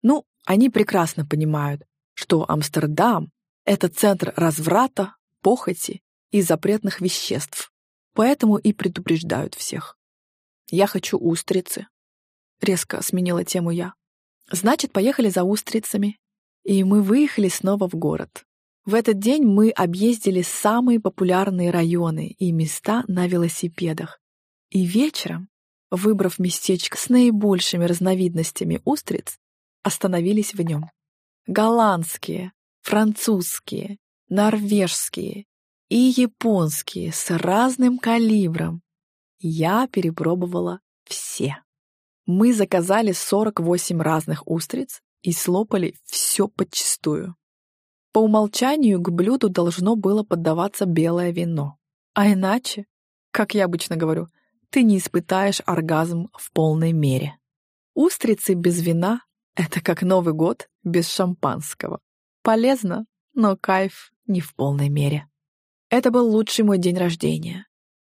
Ну, они прекрасно понимают, что Амстердам — это центр разврата, похоти и запретных веществ, поэтому и предупреждают всех. «Я хочу устрицы», — резко сменила тему я. «Значит, поехали за устрицами». И мы выехали снова в город. В этот день мы объездили самые популярные районы и места на велосипедах. И вечером выбрав местечко с наибольшими разновидностями устриц, остановились в нем. Голландские, французские, норвежские и японские с разным калибром. Я перепробовала все. Мы заказали 48 разных устриц и слопали все подчистую. По умолчанию к блюду должно было поддаваться белое вино. А иначе, как я обычно говорю, ты не испытаешь оргазм в полной мере. Устрицы без вина — это как Новый год без шампанского. Полезно, но кайф не в полной мере. Это был лучший мой день рождения.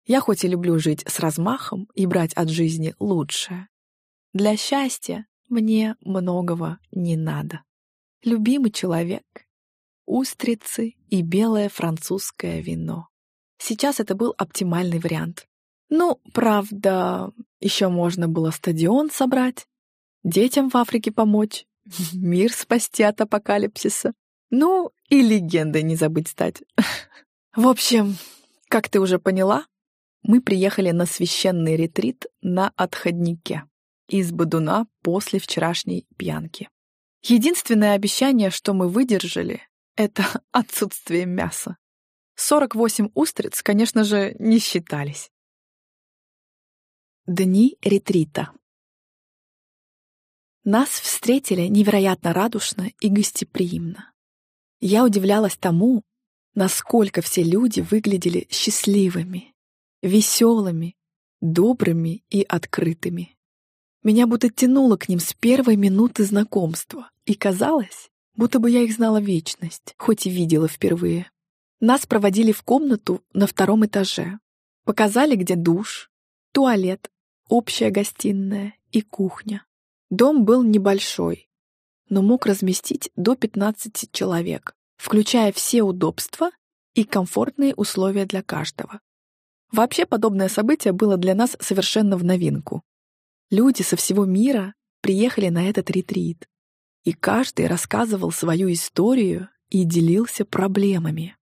Я хоть и люблю жить с размахом и брать от жизни лучшее. Для счастья мне многого не надо. Любимый человек, устрицы и белое французское вино. Сейчас это был оптимальный вариант. Ну, правда, еще можно было стадион собрать, детям в Африке помочь, мир спасти от апокалипсиса. Ну, и легендой не забыть стать. В общем, как ты уже поняла, мы приехали на священный ретрит на отходнике из Бадуна после вчерашней пьянки. Единственное обещание, что мы выдержали, это отсутствие мяса. 48 устриц, конечно же, не считались. Дни ретрита. Нас встретили невероятно радушно и гостеприимно. Я удивлялась тому, насколько все люди выглядели счастливыми, веселыми, добрыми и открытыми. Меня будто тянуло к ним с первой минуты знакомства, и казалось, будто бы я их знала вечность, хоть и видела впервые. Нас проводили в комнату на втором этаже, показали, где душ, туалет, общая гостиная и кухня. Дом был небольшой, но мог разместить до 15 человек, включая все удобства и комфортные условия для каждого. Вообще подобное событие было для нас совершенно в новинку. Люди со всего мира приехали на этот ретрит, и каждый рассказывал свою историю и делился проблемами.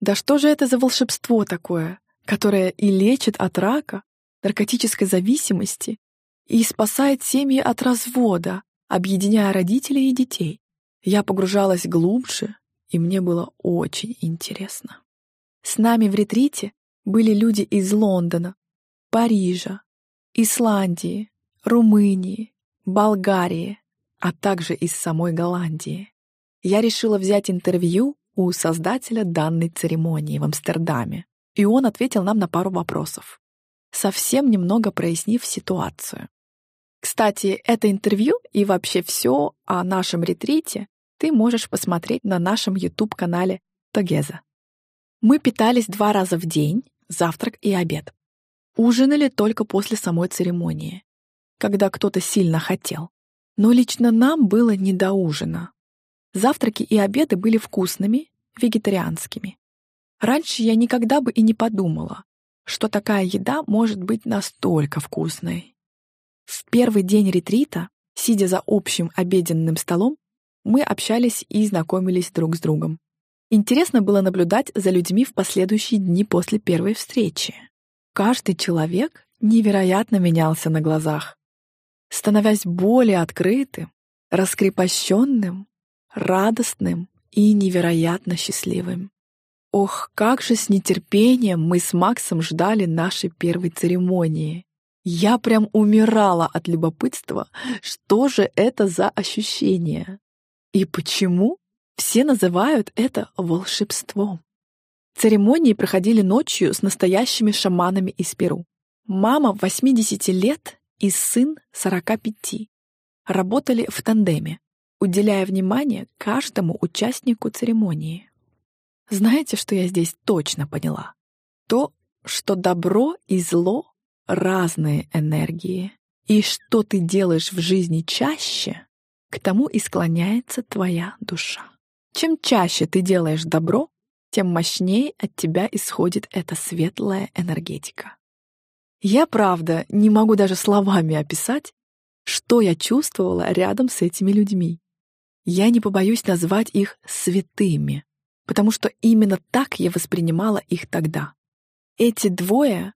Да что же это за волшебство такое, которое и лечит от рака, наркотической зависимости и спасает семьи от развода, объединяя родителей и детей. Я погружалась глубже, и мне было очень интересно. С нами в ретрите были люди из Лондона, Парижа, Исландии, Румынии, Болгарии, а также из самой Голландии. Я решила взять интервью у создателя данной церемонии в Амстердаме, и он ответил нам на пару вопросов совсем немного прояснив ситуацию. Кстати, это интервью и вообще все о нашем ретрите ты можешь посмотреть на нашем YouTube-канале Тогеза. Мы питались два раза в день, завтрак и обед. Ужинали только после самой церемонии, когда кто-то сильно хотел. Но лично нам было не до ужина. Завтраки и обеды были вкусными, вегетарианскими. Раньше я никогда бы и не подумала, что такая еда может быть настолько вкусной. В первый день ретрита, сидя за общим обеденным столом, мы общались и знакомились друг с другом. Интересно было наблюдать за людьми в последующие дни после первой встречи. Каждый человек невероятно менялся на глазах, становясь более открытым, раскрепощенным, радостным и невероятно счастливым. Ох, как же с нетерпением мы с Максом ждали нашей первой церемонии. Я прям умирала от любопытства, что же это за ощущение. И почему все называют это волшебством? Церемонии проходили ночью с настоящими шаманами из Перу. Мама 80 лет и сын 45 работали в тандеме, уделяя внимание каждому участнику церемонии. Знаете, что я здесь точно поняла? То, что добро и зло — разные энергии, и что ты делаешь в жизни чаще, к тому и склоняется твоя душа. Чем чаще ты делаешь добро, тем мощнее от тебя исходит эта светлая энергетика. Я, правда, не могу даже словами описать, что я чувствовала рядом с этими людьми. Я не побоюсь назвать их святыми, потому что именно так я воспринимала их тогда. Эти двое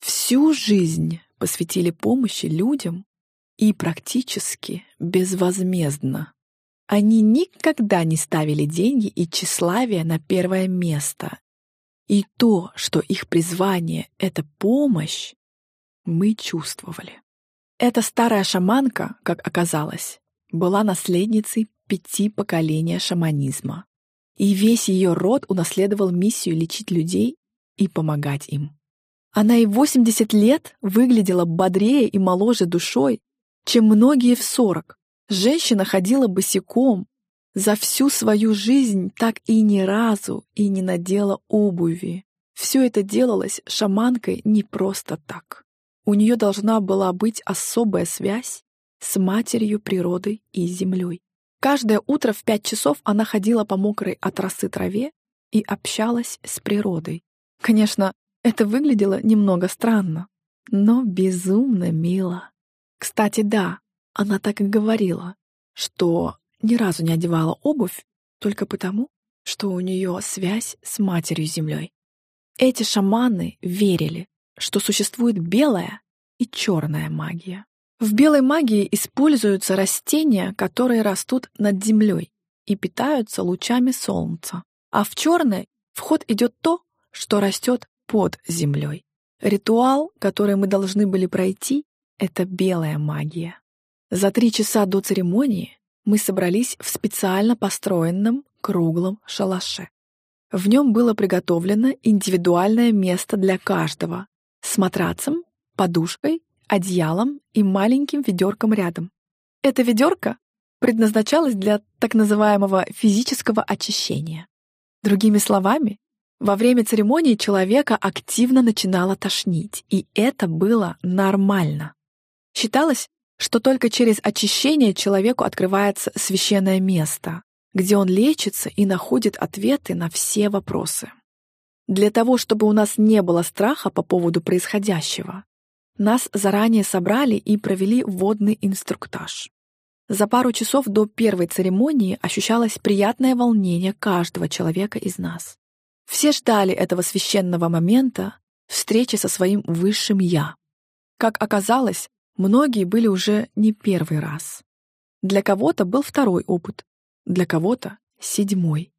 всю жизнь посвятили помощи людям и практически безвозмездно. Они никогда не ставили деньги и тщеславие на первое место. И то, что их призвание — это помощь, мы чувствовали. Эта старая шаманка, как оказалось, была наследницей пяти поколения шаманизма. И весь ее род унаследовал миссию лечить людей и помогать им. Она и 80 лет выглядела бодрее и моложе душой, чем многие в 40, Женщина ходила босиком, за всю свою жизнь так и ни разу и не надела обуви. Все это делалось шаманкой не просто так. У нее должна была быть особая связь с матерью природой и землей. Каждое утро в пять часов она ходила по мокрой от росы траве и общалась с природой. Конечно, это выглядело немного странно, но безумно мило. Кстати, да, она так и говорила, что ни разу не одевала обувь только потому, что у нее связь с Матерью-Землей. Эти шаманы верили, что существует белая и черная магия. В белой магии используются растения, которые растут над землей и питаются лучами солнца, а в черной в ход идет то, что растет под землей. Ритуал, который мы должны были пройти, — это белая магия. За три часа до церемонии мы собрались в специально построенном круглом шалаше. В нем было приготовлено индивидуальное место для каждого с матрацем, подушкой, одеялом и маленьким ведерком рядом. Это ведерко предназначалось для так называемого физического очищения. Другими словами, во время церемонии человека активно начинало тошнить, и это было нормально. Считалось, что только через очищение человеку открывается священное место, где он лечится и находит ответы на все вопросы. Для того, чтобы у нас не было страха по поводу происходящего, нас заранее собрали и провели водный инструктаж. За пару часов до первой церемонии ощущалось приятное волнение каждого человека из нас. Все ждали этого священного момента, встречи со своим высшим «я». Как оказалось, Многие были уже не первый раз. Для кого-то был второй опыт, для кого-то — седьмой,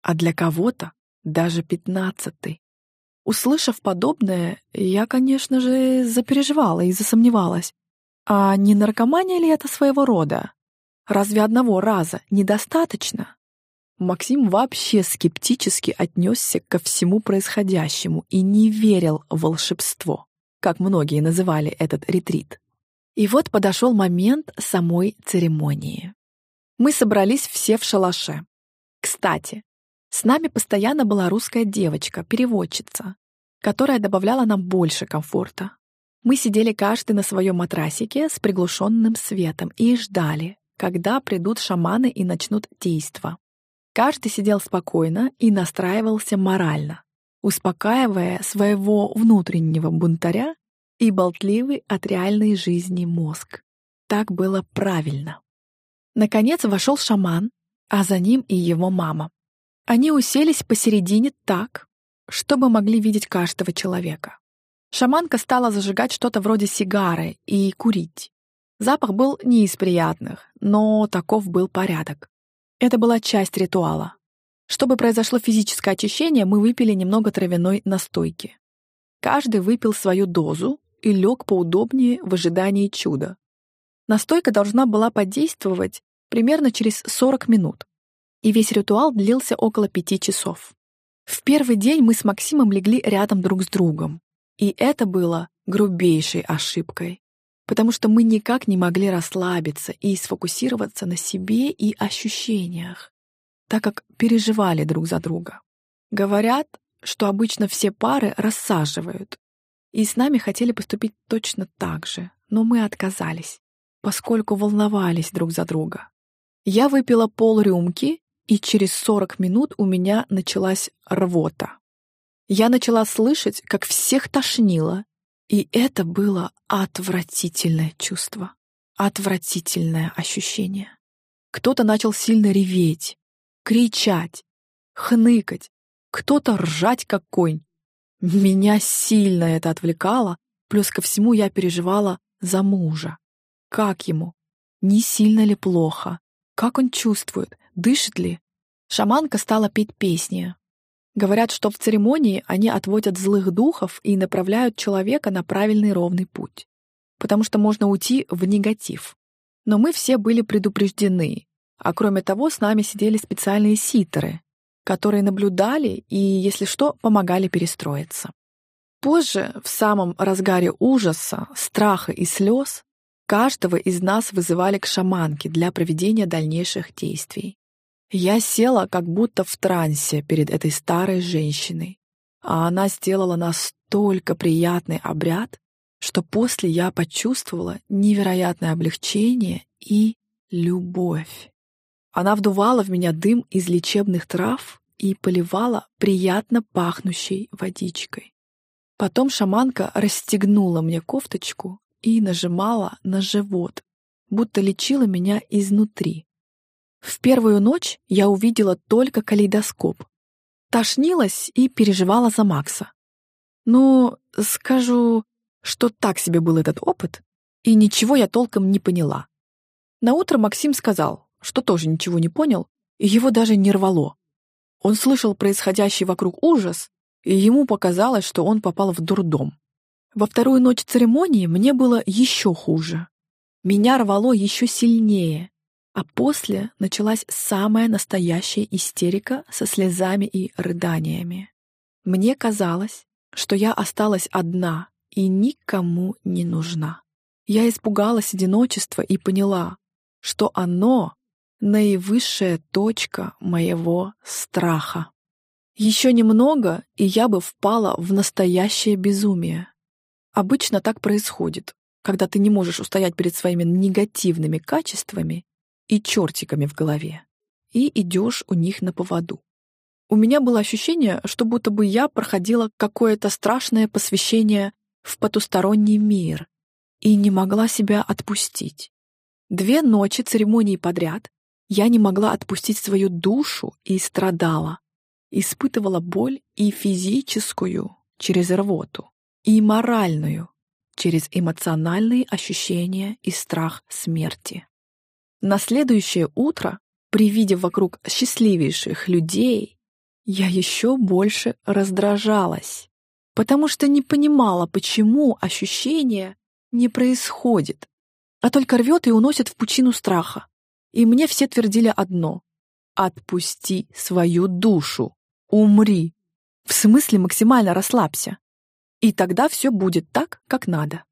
а для кого-то даже пятнадцатый. Услышав подобное, я, конечно же, запереживала и засомневалась. А не наркомания ли это своего рода? Разве одного раза недостаточно? Максим вообще скептически отнесся ко всему происходящему и не верил в волшебство, как многие называли этот ретрит. И вот подошел момент самой церемонии. Мы собрались все в шалаше. Кстати, с нами постоянно была русская девочка, переводчица, которая добавляла нам больше комфорта. Мы сидели каждый на своем матрасике с приглушенным светом и ждали, когда придут шаманы и начнут действо. Каждый сидел спокойно и настраивался морально, успокаивая своего внутреннего бунтаря и болтливый от реальной жизни мозг. Так было правильно. Наконец вошел шаман, а за ним и его мама. Они уселись посередине так, чтобы могли видеть каждого человека. Шаманка стала зажигать что-то вроде сигары и курить. Запах был не из приятных, но таков был порядок. Это была часть ритуала. Чтобы произошло физическое очищение, мы выпили немного травяной настойки. Каждый выпил свою дозу и лег поудобнее в ожидании чуда. Настойка должна была подействовать примерно через 40 минут, и весь ритуал длился около пяти часов. В первый день мы с Максимом легли рядом друг с другом, и это было грубейшей ошибкой, потому что мы никак не могли расслабиться и сфокусироваться на себе и ощущениях, так как переживали друг за друга. Говорят, что обычно все пары рассаживают, и с нами хотели поступить точно так же, но мы отказались, поскольку волновались друг за друга. Я выпила пол рюмки, и через 40 минут у меня началась рвота. Я начала слышать, как всех тошнило, и это было отвратительное чувство, отвратительное ощущение. Кто-то начал сильно реветь, кричать, хныкать, кто-то ржать как конь, меня сильно это отвлекало, плюс ко всему я переживала за мужа. Как ему? Не сильно ли плохо? Как он чувствует? Дышит ли? Шаманка стала петь песни. Говорят, что в церемонии они отводят злых духов и направляют человека на правильный ровный путь. Потому что можно уйти в негатив. Но мы все были предупреждены. А кроме того, с нами сидели специальные ситеры, которые наблюдали и, если что, помогали перестроиться. Позже, в самом разгаре ужаса, страха и слез, каждого из нас вызывали к шаманке для проведения дальнейших действий. Я села как будто в трансе перед этой старой женщиной, а она сделала настолько приятный обряд, что после я почувствовала невероятное облегчение и любовь. Она вдувала в меня дым из лечебных трав и поливала приятно пахнущей водичкой. Потом шаманка расстегнула мне кофточку и нажимала на живот, будто лечила меня изнутри. В первую ночь я увидела только калейдоскоп. Тошнилась и переживала за Макса. Ну, скажу, что так себе был этот опыт, и ничего я толком не поняла. Наутро Максим сказал, что тоже ничего не понял, и его даже не рвало. Он слышал происходящий вокруг ужас, и ему показалось, что он попал в дурдом. Во вторую ночь церемонии мне было еще хуже. Меня рвало еще сильнее, а после началась самая настоящая истерика со слезами и рыданиями. Мне казалось, что я осталась одна и никому не нужна. Я испугалась одиночества и поняла, что оно наивысшая точка моего страха. Еще немного, и я бы впала в настоящее безумие. Обычно так происходит, когда ты не можешь устоять перед своими негативными качествами и чертиками в голове, и идешь у них на поводу. У меня было ощущение, что будто бы я проходила какое-то страшное посвящение в потусторонний мир и не могла себя отпустить. Две ночи церемонии подряд я не могла отпустить свою душу и страдала. Испытывала боль и физическую через рвоту, и моральную через эмоциональные ощущения и страх смерти. На следующее утро, при виде вокруг счастливейших людей, я еще больше раздражалась, потому что не понимала, почему ощущение не происходит, а только рвет и уносит в пучину страха. И мне все твердили одно — отпусти свою душу, умри. В смысле максимально расслабься. И тогда все будет так, как надо.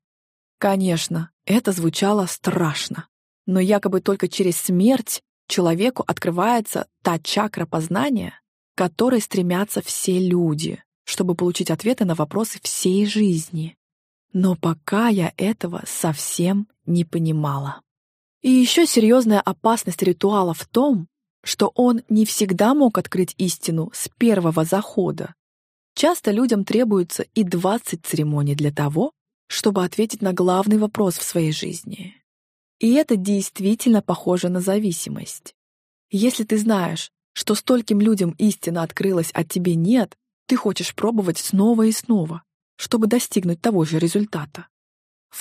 Конечно, это звучало страшно, но якобы только через смерть человеку открывается та чакра познания, к которой стремятся все люди, чтобы получить ответы на вопросы всей жизни. Но пока я этого совсем не понимала. И еще серьезная опасность ритуала в том, что он не всегда мог открыть истину с первого захода. Часто людям требуется и 20 церемоний для того, чтобы ответить на главный вопрос в своей жизни. И это действительно похоже на зависимость. Если ты знаешь, что стольким людям истина открылась, а тебе нет, ты хочешь пробовать снова и снова, чтобы достигнуть того же результата.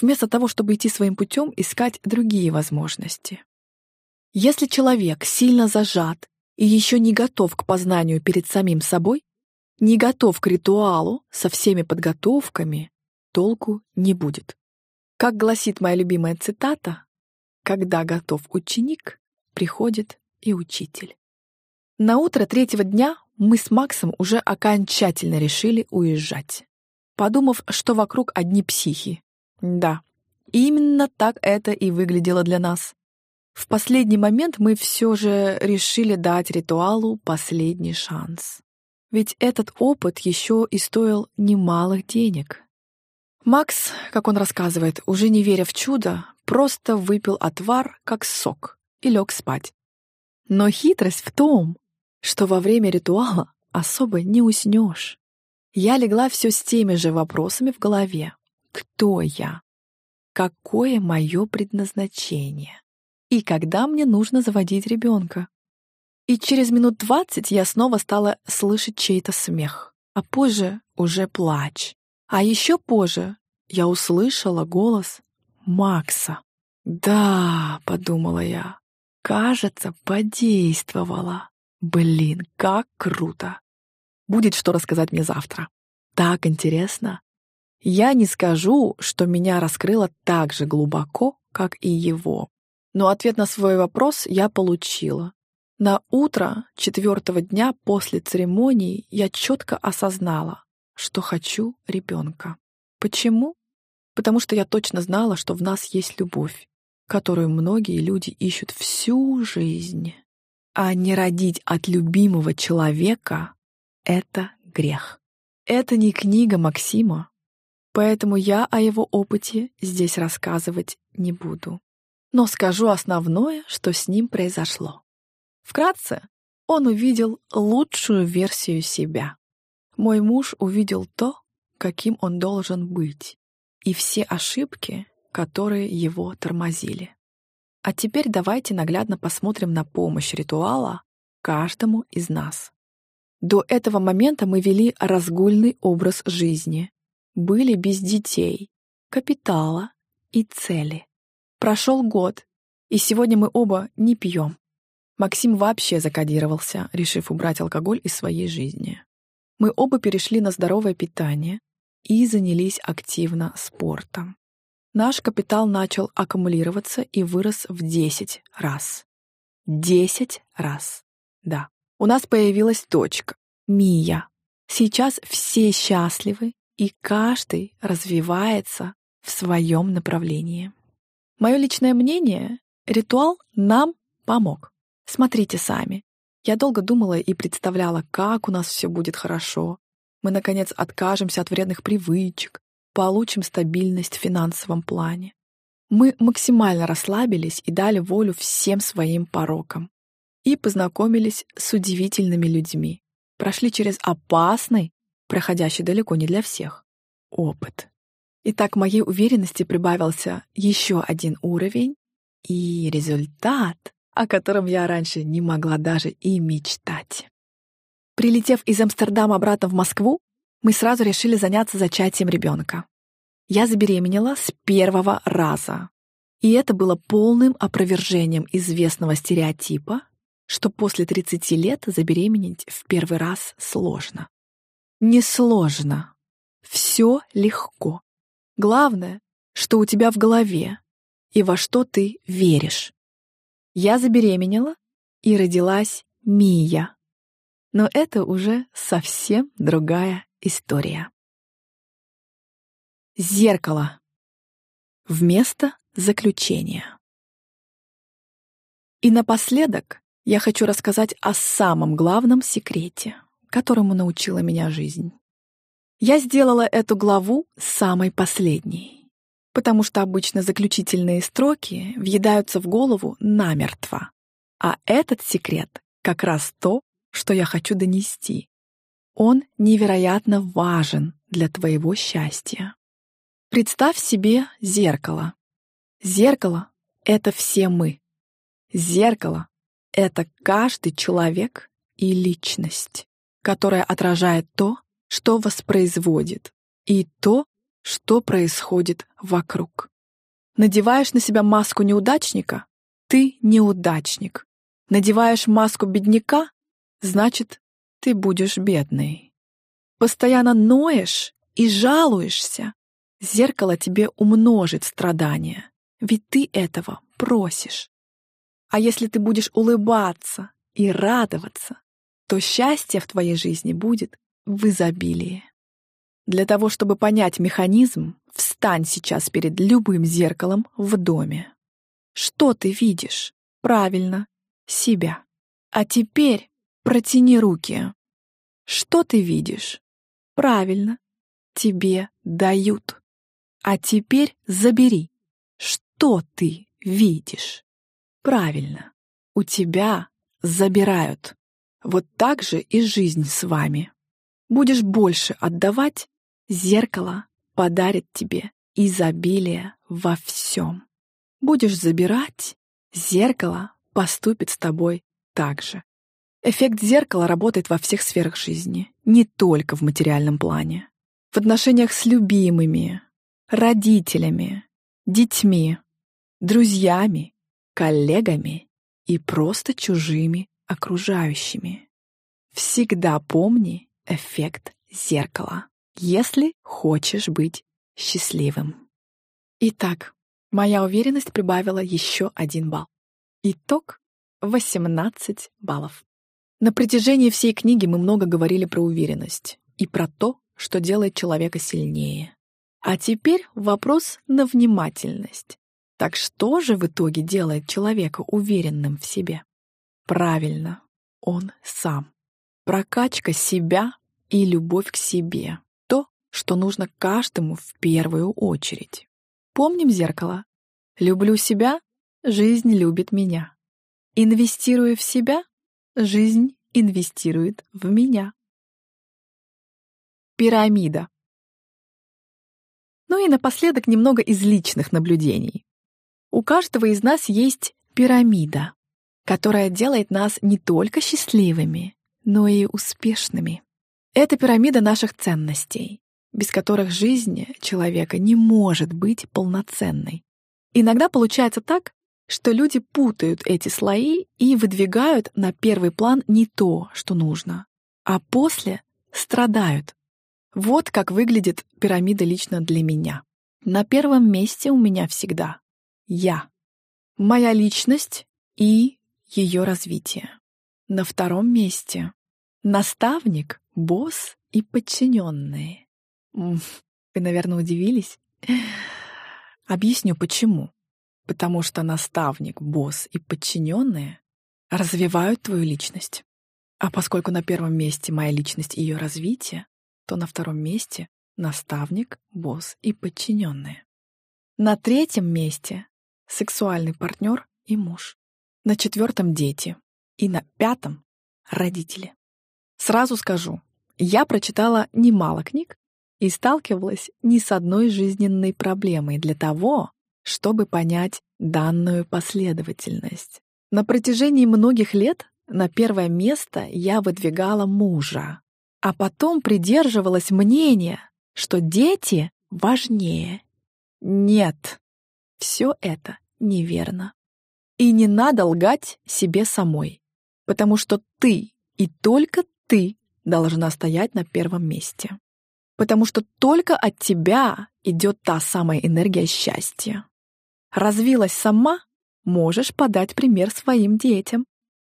Вместо того, чтобы идти своим путем, искать другие возможности. Если человек сильно зажат и еще не готов к познанию перед самим собой, не готов к ритуалу со всеми подготовками, толку не будет. Как гласит моя любимая цитата, «Когда готов ученик, приходит и учитель». На утро третьего дня мы с Максом уже окончательно решили уезжать, подумав, что вокруг одни психи. Да, именно так это и выглядело для нас. В последний момент мы все же решили дать ритуалу последний шанс. Ведь этот опыт еще и стоил немалых денег. Макс, как он рассказывает, уже не веря в чудо, просто выпил отвар как сок и лег спать. Но хитрость в том, что во время ритуала особо не уснешь. Я легла все с теми же вопросами в голове. Кто я? Какое мое предназначение? И когда мне нужно заводить ребенка? И через минут двадцать я снова стала слышать чей-то смех, а позже уже плач. А еще позже я услышала голос Макса. «Да», — подумала я, — «кажется, подействовала». Блин, как круто! Будет что рассказать мне завтра. Так интересно. Я не скажу, что меня раскрыло так же глубоко, как и его. Но ответ на свой вопрос я получила. На утро четвертого дня после церемонии я четко осознала, что хочу ребенка. Почему? Потому что я точно знала, что в нас есть любовь, которую многие люди ищут всю жизнь. А не родить от любимого человека — это грех. Это не книга Максима, поэтому я о его опыте здесь рассказывать не буду. Но скажу основное, что с ним произошло. Вкратце, он увидел лучшую версию себя. Мой муж увидел то, каким он должен быть, и все ошибки, которые его тормозили. А теперь давайте наглядно посмотрим на помощь ритуала каждому из нас. До этого момента мы вели разгульный образ жизни, были без детей, капитала и цели. Прошел год, и сегодня мы оба не пьем. Максим вообще закодировался, решив убрать алкоголь из своей жизни. Мы оба перешли на здоровое питание и занялись активно спортом наш капитал начал аккумулироваться и вырос в 10 раз. 10 раз. Да. У нас появилась дочка, Мия. Сейчас все счастливы, и каждый развивается в своем направлении. Мое личное мнение — ритуал нам помог. Смотрите сами. Я долго думала и представляла, как у нас все будет хорошо. Мы, наконец, откажемся от вредных привычек, получим стабильность в финансовом плане. Мы максимально расслабились и дали волю всем своим порокам. И познакомились с удивительными людьми. Прошли через опасный, проходящий далеко не для всех, опыт. И так моей уверенности прибавился еще один уровень и результат, о котором я раньше не могла даже и мечтать. Прилетев из Амстердама обратно в Москву, мы сразу решили заняться зачатием ребенка. Я забеременела с первого раза. И это было полным опровержением известного стереотипа, что после 30 лет забеременеть в первый раз сложно. Несложно. Все легко. Главное, что у тебя в голове и во что ты веришь. Я забеременела и родилась Мия. Но это уже совсем другая история. Зеркало. вместо заключения. И напоследок я хочу рассказать о самом главном секрете, которому научила меня жизнь. Я сделала эту главу самой последней, потому что обычно заключительные строки въедаются в голову намертво. А этот секрет как раз то, что я хочу донести. Он невероятно важен для твоего счастья. Представь себе зеркало. Зеркало — это все мы. Зеркало — это каждый человек и личность, которая отражает то, что воспроизводит, и то, что происходит вокруг. Надеваешь на себя маску неудачника — ты неудачник. Надеваешь маску бедняка — значит, ты будешь бедный. Постоянно ноешь и жалуешься, зеркало тебе умножит страдания, ведь ты этого просишь. А если ты будешь улыбаться и радоваться, то счастье в твоей жизни будет в изобилии. Для того, чтобы понять механизм, встань сейчас перед любым зеркалом в доме. Что ты видишь? Правильно, себя. А теперь протяни руки. Что ты видишь? Правильно, тебе дают. А теперь забери. Что ты видишь? Правильно, у тебя забирают. Вот так же и жизнь с вами. Будешь больше отдавать, зеркало подарит тебе изобилие во всем. Будешь забирать, зеркало поступит с тобой так же. Эффект зеркала работает во всех сферах жизни, не только в материальном плане. В отношениях с любимыми, родителями, детьми, друзьями, коллегами и просто чужими окружающими. Всегда помни эффект зеркала, если хочешь быть счастливым. Итак, моя уверенность прибавила еще один балл. Итог — 18 баллов. На протяжении всей книги мы много говорили про уверенность и про то, что делает человека сильнее. А теперь вопрос на внимательность. Так что же в итоге делает человека уверенным в себе? Правильно, он сам. Прокачка себя и любовь к себе. То, что нужно каждому в первую очередь. Помним зеркало. Люблю себя, жизнь любит меня. Инвестируя в себя, Жизнь инвестирует в меня. Пирамида. Ну и напоследок немного из личных наблюдений. У каждого из нас есть пирамида, которая делает нас не только счастливыми, но и успешными. Это пирамида наших ценностей, без которых жизнь человека не может быть полноценной. Иногда получается так, что люди путают эти слои и выдвигают на первый план не то, что нужно, а после страдают. Вот как выглядит пирамида лично для меня. На первом месте у меня всегда я, моя личность и ее развитие. На втором месте наставник, босс и подчиненные. Вы, наверное, удивились? Объясню, почему потому что наставник, босс и подчиненные развивают твою личность. А поскольку на первом месте моя личность и ее развитие, то на втором месте наставник, босс и подчиненные. На третьем месте сексуальный партнер и муж. На четвертом дети. И на пятом родители. Сразу скажу, я прочитала немало книг и сталкивалась не с одной жизненной проблемой для того, чтобы понять данную последовательность. На протяжении многих лет на первое место я выдвигала мужа, а потом придерживалась мнения, что дети важнее. Нет, все это неверно. И не надо лгать себе самой, потому что ты и только ты должна стоять на первом месте. Потому что только от тебя идет та самая энергия счастья. Развилась сама, можешь подать пример своим детям.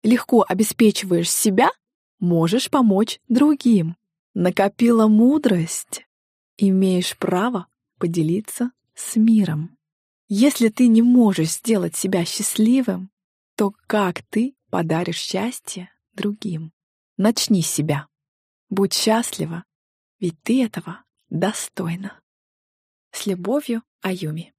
Легко обеспечиваешь себя, можешь помочь другим. Накопила мудрость, имеешь право поделиться с миром. Если ты не можешь сделать себя счастливым, то как ты подаришь счастье другим? Начни с себя. Будь счастлива, ведь ты этого достойна. С любовью, Аюми.